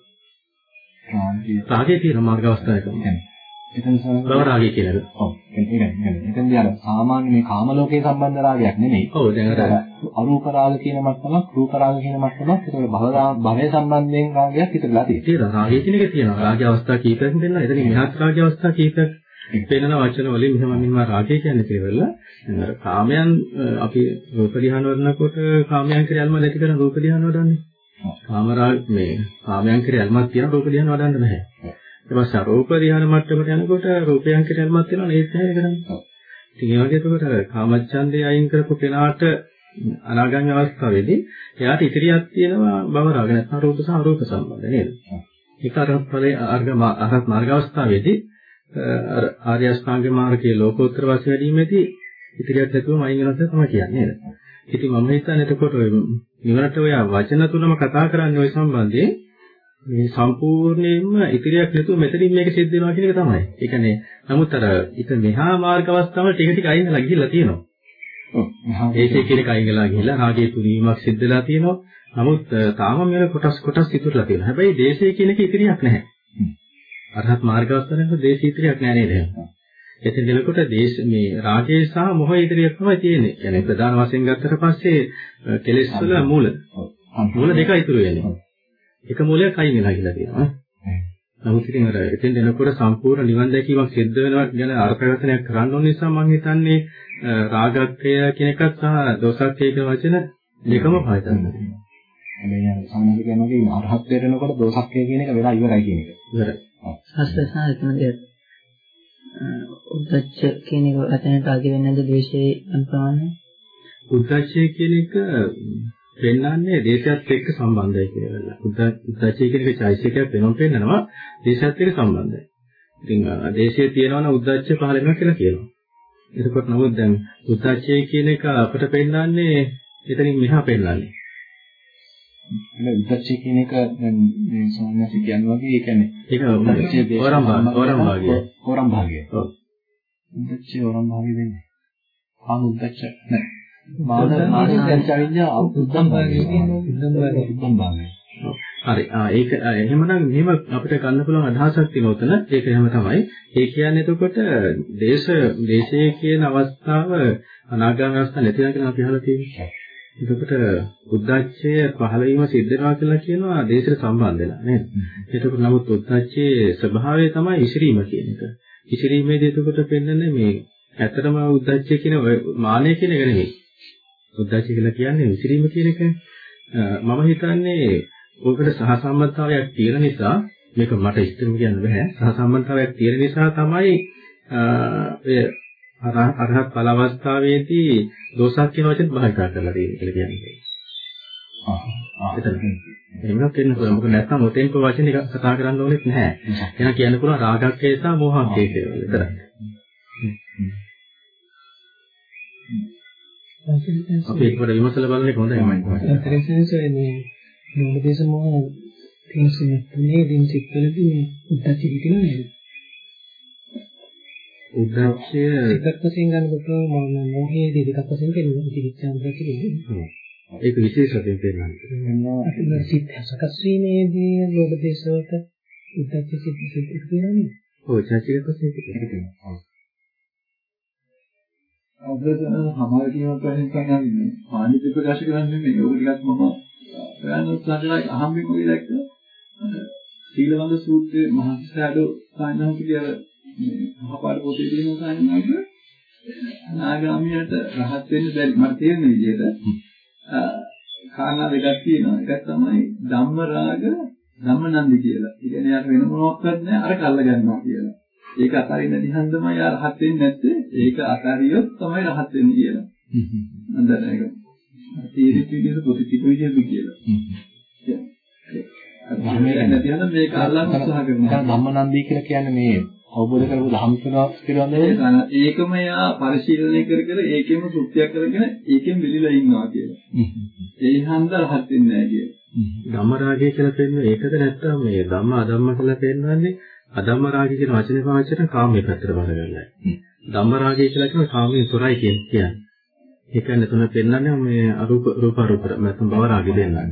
රාගය තියෙන මාර්ග අවස්ථාවකම. එතන බව රාගය එක. ඔව්. එතනදී අර සාමාන්‍ය මේ කාම ලෝකයේ සම්බන්ධ රාගයක් නෙමෙයි. ඔව් දැන් අර අරූප රාග කියන මට්ටමක් රූප රාග කියන මට්ටමක් ඒතකොට භව භවය සම්බන්ධයෙන් රාගයක් හිතලා තියෙනවා. තියෙනවා. රාගය කියන එක තියෙනවා. රාගය අවස්ථා කීපයක් දෙන්නා. එතනින් මෙහාත් රාගය අවස්ථා කීපයක් පේන වචන වලින් මෙහෙම මෙහෙම රාගය කියන්නේ කියලා. කාමයන් අපි රූප ධ්‍යාන වඩනකොට කාමයන් ක්‍රියාල්ම නැති කරන රූප ධ්‍යාන වඩන්නේ. කාමරාග මේ කාමයන් ක්‍රියාල්මක් තියෙන රූප ධ්‍යාන වඩන්න බෑ. ඊට පස්සේ රූප ධ්‍යාන මට්ටමට යනකොට රූපයන් ක්‍රියාල්මක් තියෙනවා ඒත් නැහැ කරන්නේ. ඉතින් ඒ වගේ එතකොට කාමච්ඡන්දේ අයින් කරපු කෙනාට අනාගාමී අවස්ථාවේදී එයාට ඉතිරියක් තියෙනවා භව රාග නැත්නම් රූප සහ අරූප සම්බන්ධ නේද? ඒක අරහත් ඵලයේ අර්ග අරහත් මාර්ග අවස්ථාවේදී අර ආර්ය අෂ්ටාංග මාර්ගයේ ලෝකෝත්තර වාසය වැඩිීමේදී ඉතිරියක් නැතුවම අයින් වෙනවා තමයි කියන්නේ නේද? ඉතින් මම හිතන්නේ එතකොට නිවනට ඔය වචන තුනම කතා කරන්නේ ওই සම්බන්ධයෙන් මේ සම්පූර්ණයෙන්ම ඉතිරියක් නැතුව මෙතනින් මේක සිද්ධ වෙනවා කියන එක තමයි. ඒ කියන්නේ නමුත් අර ඉත මෙහා මාර්ග අවස්ථාවල ටික ටික අයින් වෙලා ගිහිල්ලා තියෙනවා. ඒකේ කියන එක අයින් වෙලා ගිහිල්ලා රාගයේ තුනීමක් සිද්ධ වෙලා තියෙනවා. නමුත් තාම මේක කොටස් කොටස් ඉතුරුලා තියෙනවා. හැබැයි දේශය කියන එක ඉතිරියක් නැහැ. අරහත් මාර්ග අවස්ථාවේ දේශය ඉතිරියක් නැහැ නේද? එතෙන් දෙනකොට දේශ මේ රාගයේ සහ මොහය ඉදිරියක් තමයි තියෙන්නේ. يعني ප්‍රධාන වශයෙන් ගත්තට පස්සේ කෙලෙස් වල මූල. මූල දෙක ඉතුරු වෙන්නේ. එක මූලයක් අයින් වෙලා ගිහලා තියෙනවා. නමුත් ඉතින් අර එතෙන් දෙනකොට සම්පූර්ණ නිවන් දැකීමක් සිද්ධ වෙනවා ගැන අර්ථකථනයක් කරන්න ඕන නිසා මම හිතන්නේ රාගක්කය කියන එකත් සහ දෝසක්කය කියන වචන දෙකම පාවිච්චි අර සාමාන්‍ය කියනවා අරහත් වෙනකොට දෝසක්කය කියන එක වෙලා ඉවරයි කියන එක. ඉවරයි. හස්තසා එතනදී උද්දච්ච කියන එක වචනයට අග වෙන්නේ නැද්ද ද්වේෂයේ ප්‍රමාණය? උද්දච්චය කියන එක පෙන්වන්නේ දේශයත් එක්ක සම්බන්ධයි කියලා. උද්දච්චය කියන එක චෛසිකයක් වෙනම පෙන්නනවා දේශයත් එක්ක සම්බන්ධයි. ඉතින් දේශයේ තියෙනවනම් උද්දච්ච පහළ වෙනවා කියලා කියනවා. එතකොට නමුත් දැන් උද්දච්චය කියන එක අපිට පෙන්වන්නේ එතනින් මෙහා පෙන්වන්නේ. ඒක උද්දච්චය කියන එක දැන් මේ සෝමනසි කියන්නේ වගේ ඒ කියන්නේ ඒක භාගය ඕරම් භාගය. ඕරම් භාගය. ඔව්. උද්දච්චය ඕරම් භාගය වෙන්නේ. ආන උද්දච්ච නෑ. මාන මාන සංචාරිඥා උද්දම් භාගය. හරි. ආ ඒක එහෙමනම් මෙහෙම අපිට ගන්න පුළුවන් අදහසක් තියෙන උතන. ඒක එහෙම තමයි. ඒ කියන්නේ එතකොට දේශ දේශයේ කියන අවස්ථාව අනාගාමී අවස්ථාව නැති වෙනවා කියලා අපි අහලා තියෙනවා. එතකොට උද්දච්චය පහළ වීම සිද්ධ වෙනවා කියලා කියනවා දේශයට සම්බන්ධ වෙලා නේද? එතකොට නමුත් උද්දච්චයේ ස්වභාවය තමයි ඉසිරීම කියන එක. ඉසිරීමේදී එතකොට පෙන්වන්නේ මේ ඇත්තටම උද්දච්චය කියන මානය කියන එක නෙමෙයි. උද්දච්චය කියලා කියන්නේ ඉසිරීම කියන එකනේ. මම හිතන්නේ ඔකට සහසම්බන්ධතාවයක් තියෙන නිසා මේක මට ඉස්තර කියන්න බෑ. සහසම්බන්ධතාවයක් තියෙන නිසා තමයි ඔය අරහත් ඵල අවස්ථාවේදී දෝසක් කියන වචනේ භාවිත කරලා තියෙන්නේ කියලා කියන්නේ. ආ. එහෙමත් වෙන්න පුළුවන්. මොකද නැත්නම් ඔතෙන් කො වචනේ කතා කරන්න ඕනෙත් නැහැ. එහෙනම් කියන්න පුළුවන් රාගක්කේ සහ මෝහක්කේ කියලා විතරයි. අපි ඒකට විමසලා බලන්නේ හොඳයි මම හිතන්නේ. අතරෙන්සෙන්සේ මේ නෝනදේශ මොහ තින්සෙ තුනේ දින සිත්වලදී මේ උද්දච්ච හිතෙන්නේ නේද? උද්දච්චය එකක් වශයෙන් ගන්නකොට මම මොහේදී දෙකක් වශයෙන් පෙන්නනවා ඉතිරිච්ඡාන්ත කියන්නේ. ඒක විශේෂයෙන් පෙන්නනවා. අපේ සිත් සකස් වීමේදී ලෝභ දේශවලට උද්දච්ච සිත් සිත් කියන්නේ. ඔව් චෛත්‍යක වශයෙන් පෙන්නනවා. අවබෝධන සමාධි කියන ප්‍රශ්නේ තමයි මානික ප්‍රකාශ කරන්නේ මේ ඔය ටිකක් මම ගන්න උත්සාහ කරලා අහම්බෙන් ඔය දැක්ක සීලවන්ත සූත්‍රයේ මහසෑඩෝ සායනහුගේ මහපාර පොතේ තියෙන සායනාවක අනාගාමියට රහත් වෙන්න බැරි. මට තේරෙන විදිහට කාරණා දෙකක් තියෙනවා. එකක් තමයි ධම්ම රාග ධම්ම නන්දි කියලා. ඒ කියන්නේ යාර වෙන මොනවක්වත් නැහැ. අර කල්ල ගන්නවා කියලා. ඒක අතරින් දිහන් තමයි යාර රහත් වෙන්නේ නැත්තේ. ඒක අතරියොත් තමයි රහත් වෙන්නේ කියලා. මම දන්නේ ඒක. තීරිත විදිහට පොසිටිව් විදිහට කියලා. මේක අල්ලන්න උත්සාහ කරනවා. ධම්මනන්දී කියලා කියන්නේ මේ අවබෝධ කරපු ධම් පිළිබඳව ඒකම යා පරිශීලනය කර කර ඒකෙම සුත්‍යක් කරගෙන ඒකෙන් මිලිලා ඉන්නවා කියලා. ඒ හන්ද රහත් වෙන්නේ නැහැ කියලා. ධම්ම රාගය කියලා පෙන්වන්නේ ඒකද නැත්නම් මේ ධම්ම අධම්ම කියලා පෙන්වන්නේ අධම්ම රාගය කියන වචනේ පාවිච්චි කරන කාමයේ පැත්තට බලගන්නයි. ධම්ම රාගය කියලා කියන කාමයේ තොරයි කියන්නේ. ඒ කියන්නේ තුන පෙන්වන්නේ මේ අරූප රූප අරූප නැත්නම් භව රාගය දෙන්නන්නේ.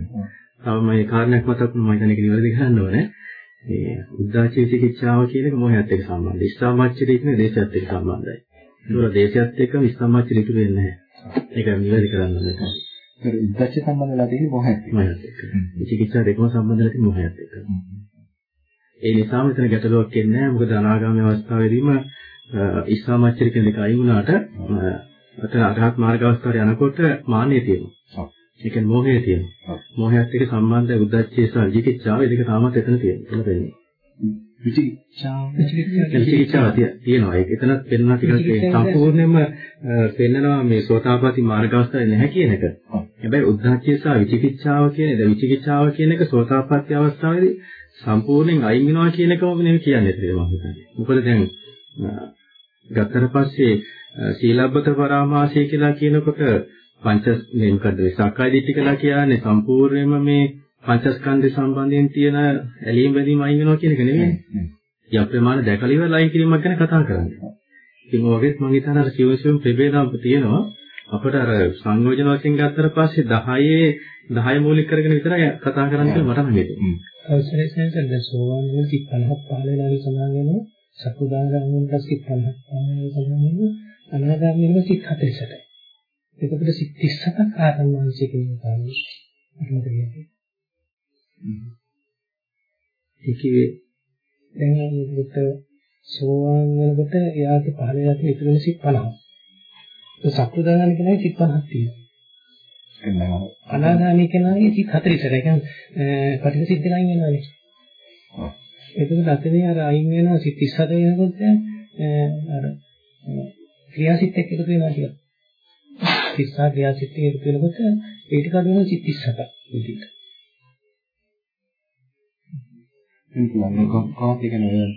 තව මේ කාරණයක් මතක් මම හිතන්නේ ඒක නිවැරදි කරන්න ඕනේ. මේ උද්දාචී චිකිත්සාව කියන එක මොහයත් එක්ක සම්බන්ධයි. ඉස්ලාමාච්චරී කියන දේශයත් එක්ක සම්බන්ධයි. ඒවල දේශයත් එක්ක ඉස්ලාමාච්චරී ඉතුරු වෙන්නේ නැහැ. ඒක නිවැරදි කරන්න ඕනේ. ඒක උද්දාච සම්බන්ධ වෙලා තියෙන්නේ මොහයත් එක්ක. චිකිත්සාව දෙකම සම්බන්ධ වෙලා තියෙන්නේ මොහයත් එක්ක. ඒ නිසාම එතන ගැටලුවක් එන්නේ නැහැ. මොකද අනාගාමී අවස්ථාවේදීම ඉස්ලාමාච්චරී කියන එක අයින් වුණාට අතන අරහත් මාර්ග අවස්ථාවේ යනකොට මාන්නය තියෙනවා. ඒ කියන්නේ මොහය තියෙනවා. මොහයත් එක්ක සම්බන්ධ උද්දච්චය සහ විචිකිච්ඡාව දෙක තාමත් එතන තියෙනවා. විචිකිච්ඡාව විචිකිච්ඡාව තියෙනවා. ඒක එතනත් පෙන්වනවා ටිකක් සම්පූර්ණයෙන්ම පෙන්නනවා මේ සෝතාපට්ටි මාර්ග අවස්ථාවේ නැහැ කියන එක. හැබැයි උද්දච්චය සහ විචිකිච්ඡාව කියන ද විචිකිච්ඡාව කියන එක සෝතාපට්ටි අවස්ථාවේදී සම්පූර්ණයෙන් අයින් වෙනවා කියන එකම නෙමෙයි කියන්නේ කියලා මම හිතන්නේ. මොකද දැන් ගත්තට පස්සේ සීලබ්බත පරාමාසය කියලා කියනකොට පංච මේ මොකද්ද මේ සක්කාය දිට්ඨිය කියලා කියන්නේ සම්පූර්ණයෙන්ම මේ පංචස්කන්ධය සම්බන්ධයෙන් තියෙන ඇලීම් බැඳීම් අයින් වෙනවා කියන එක නෙමෙයි. ය ප්‍රමාණ දැකලා ඉවර ලයින් කිරීමක් ගැන කතා කරන්නේ. ඉතින් ඔයගෙත් මම හිතන්නේ අර සිවසියුම් ප්‍රභේදම් තියෙනවා. අපිට අර සංයෝජන වශයෙන් ගත්තට පස්සේ 10 10 මූලික කරගෙන විතරයි කතා කරන්න කියලා මට නම් හිතෙන්නේ. අවසරයි සෙන්සර් දැන් සෝවාන් වෙන සිත් 50ක් පහළ වෙනවා සඳහන් වෙනවා. සකුදාගාමීන් පස්සේ 50ක් පහළ වෙනවා සඳහන් වෙනවා. අනාගාමීන් පස්සේ 40යි. එතකොට සිත් 37ක් ආතන් වහන්සේ කියන කාලේ අරමුණ කියන්නේ. ඒකේ දැන් මේකට සෝවාන් වෙනකොට එයාගේ පහළ යන ඉතුරු සිත් 50. ඒ සක්‍රදාන කෙනාගේ සිත් 50ක් තියෙනවා. අනාගාමී කෙනාගේ සිත් 40. ඒ කියන්නේ සිත් දෙකක් වෙනවානේ. ඔව්. එතකොට අතනේ අර අයින් වෙනවා සිත් 37 වෙනකොට අර ක්‍රියාසිත එක්ක එකතු වෙනවා කියලා. 30 ක්‍රියාසිත එකතු වෙනකොට ඊට කඩ වෙන සිත් 37ක් විදිහට. කියන්නේ කොහොමද කියන්නේ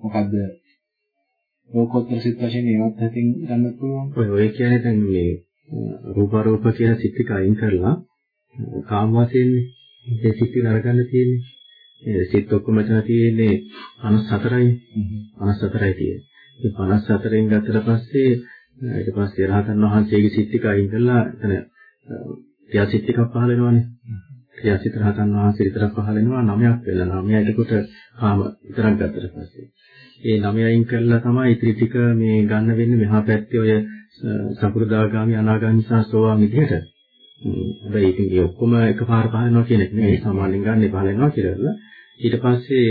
මොකද්ද ලෝකෝත්තර සිත් වශයෙන් ඒවත් හිතින් ගන්න පුළුවන්. ඔය ඔය කියන්නේ දැන් මේ රූපාරෝප කියන සිත් එක අයින් කරලා කාම වශයෙන්නේ ඒ සිත් නරගන්න තියෙන්නේ. ඒ සිත් ඔක්කොම මෙතන තියෙන්නේ 54යි. 54යි තියෙන්නේ. ඒ 54න් ගත්තට පස්සේ ඊට පස්සේ රහතන් වහන්සේගේ සිත් ටික අයින් කරලා එතන ක්‍රියාසිත ටිකක් පහල වෙනවානේ. ක්‍රියාසිත රහතන් වහන්සේ විතරක් පහල වෙනවා නවයක් වෙලා නවය එතකොට කාම විතරක් ගත්තට පස්සේ. ඒ නවය අයින් කරලා තමයි ඉතිරි ටික මේ ගන්න වෙන්නේ මෙහා පැත්තේ ඔය සකෘදාගාමි අනාගාමි සහ සෝවාන් විදිහට. හැබැයි ඉතින් ඒ ඔක්කොම එකපාර පහල වෙනවා කියන එක නෙවෙයි සාමාන්‍යයෙන් ගන්න පහල වෙනවා කියලා. ඊට පස්සේ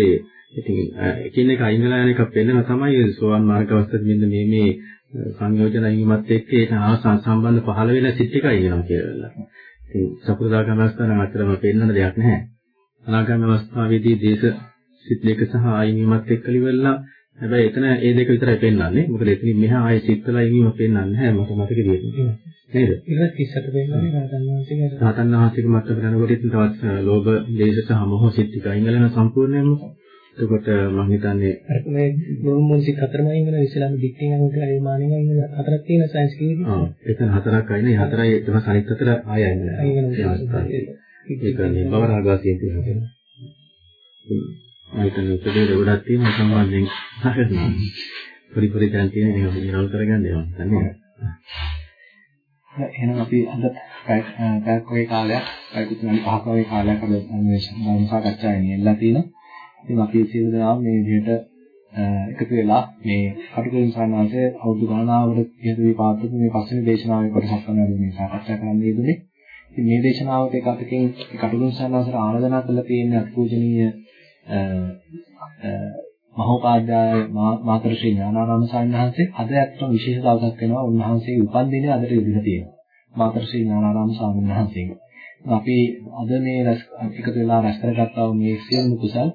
ඉතින් එකින් එක අයින් වෙලා යන එකක් වෙන්නම තමයි සෝවාන් මාර්ග අවස්ථාවේ මෙන්න මේ මේ සංයෝජන අයින්මත් එක්ක ඒක ආසන් සම්බන්ධ පහළ වෙන සිත් එකයි වෙනවා කියලා. ඉතින් සකෘදාගාම අවස්ථාවෙන් අතරම පෙන්වන්න දෙයක් නැහැ. අනාගාමී අවස්ථාවේදී දේශ සිත් දෙක සහ අයින්වීමත් එක්ක ඉවරලා හැබැයි එතන ඒ දෙක විතරයි පෙන්වන්නේ. මොකද එතනින් මෙහා ආයේ සිත්වල අයින්වීම පෙන්වන්නේ නැහැ මට මතක තියෙන්නේ. නේද? ඒක 30ට පෙන්වන්නේ රහතන් වහන්සේගේ රහතන් වහන්සේගේ මතක යනකොට තවත් ලෝභ, දේශ සහ මොහ සිත් ටික අයින් වෙලා සම්පූර්ණයෙන්ම එතකොට මම හිතන්නේ අර මේ මුල් සිත් හතරම අයින් වෙන ඉස්ලාම දික්කෙන් අයින් කරලා ඒ මානෙන් අයින් වෙන හතරක් තියෙන සයන්ස් කිව්වේ. ආ එතන හතරක් අයින් ඒ හතරයි පස්සේ අනිත් හතර ආය අයින් වෙනවා. ඒක මේ බව රාගාසියෙන් තියෙනවා. මම හිතන්නේ උපදේශ ගොඩක් තියෙනවා සම්බන්ධයෙන් අහගන්නවා. පොඩි පොඩි දැන් තියෙන එක විනාල් කරගන්න ඒවා හිතන්නේ. එහෙනම් අපි අද පැයක් වගේ කාලයක් පැයකට විනාඩි 5ක වගේ කාලයක් අද මේ ධර්ම සාකච්ඡාවේ නියැලලා තියෙනවා. ඉතින් අපි සියලු දෙනාම මේ විදිහට එකතු වෙලා මේ කටුකුරුන් සානාංශයේ අවුරුදු ගණනාවකට ඉහළදී පාත්තු මේ පස්වෙනි දේශනාවේ කොටසක් තමයි මේ සාකච්ඡා කරන්න යෙදුනේ. ඉතින් මේ දේශනාවට එක අතකින් කටුකුරුන් සානාංශයට ආරාධනා කළා තියෙන අතිපූජනීය මහෝපාද්‍යය මාතර ශ්‍රී ඥානාරාම සාමිවහන්සේ අද ඇත්තම විශේෂ දවසක් වෙනවා. උන්වහන්සේගේ උපන්දිනය අදට ඉදිරියට තියෙනවා. මාතර ශ්‍රී ඥානාරාම සාමිවහන්සේගේ අපි අද මේ එකතු වෙලා රැස් කරගත්තා වූ මේ සියලුම කුසල්.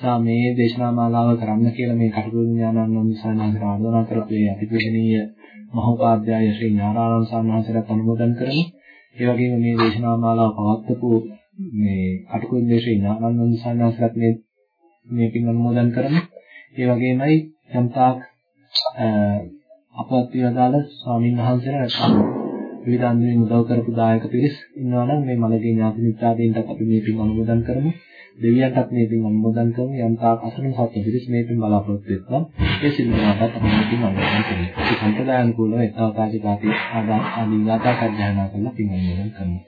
සා මේ දේශනා මාලාව කරන්න කියලා මේ කටුළු ඥානানন্দ සාමිවහන්සේට ආරාධනා කරපු මේ අතිපූජනීය මහෝපාද්‍යය ශ්‍රී ඥානාරාම සාමිවහන්සේට අනුමෝදන් කරමු. ඒ වගේම මේ දේශනා මාලාව පවත්වපු මේ කටුකුරුන් දේශේ ඥානানন্দ සාමිවහන්සේට මේ මේකින් අනුමෝදන් කරමු. ඒ වගේමයි යම්තාක් අපවත් විවදාල ස්වාමීන් වහන්සේලා නැත්නම් විවිධ අන්දමින් උදව් කරපු දායක පිරිස් ඉන්නවා නම් මේ මළගේ ඥාති මිත්‍රාදීන්ටත් අපි මේ පින් අනුමෝදන් කරමු. දෙවියන්ටත් මේ පින් අනුමෝදන් කරමු. යම්තාක් අසරණ සත්‍ය පිරිස් මේ පින් බලාපොරොත්තු වෙත්නම් ඒ සිල්වනාටත් අපි මේ පින් අනුමෝදන් කරමු. ඒ සම්ප්‍රදායනුකූලව එතවතාවක ආදී ආදී ගාථා කර්යනා කරලා පින් අනුමෝදන් කරමු.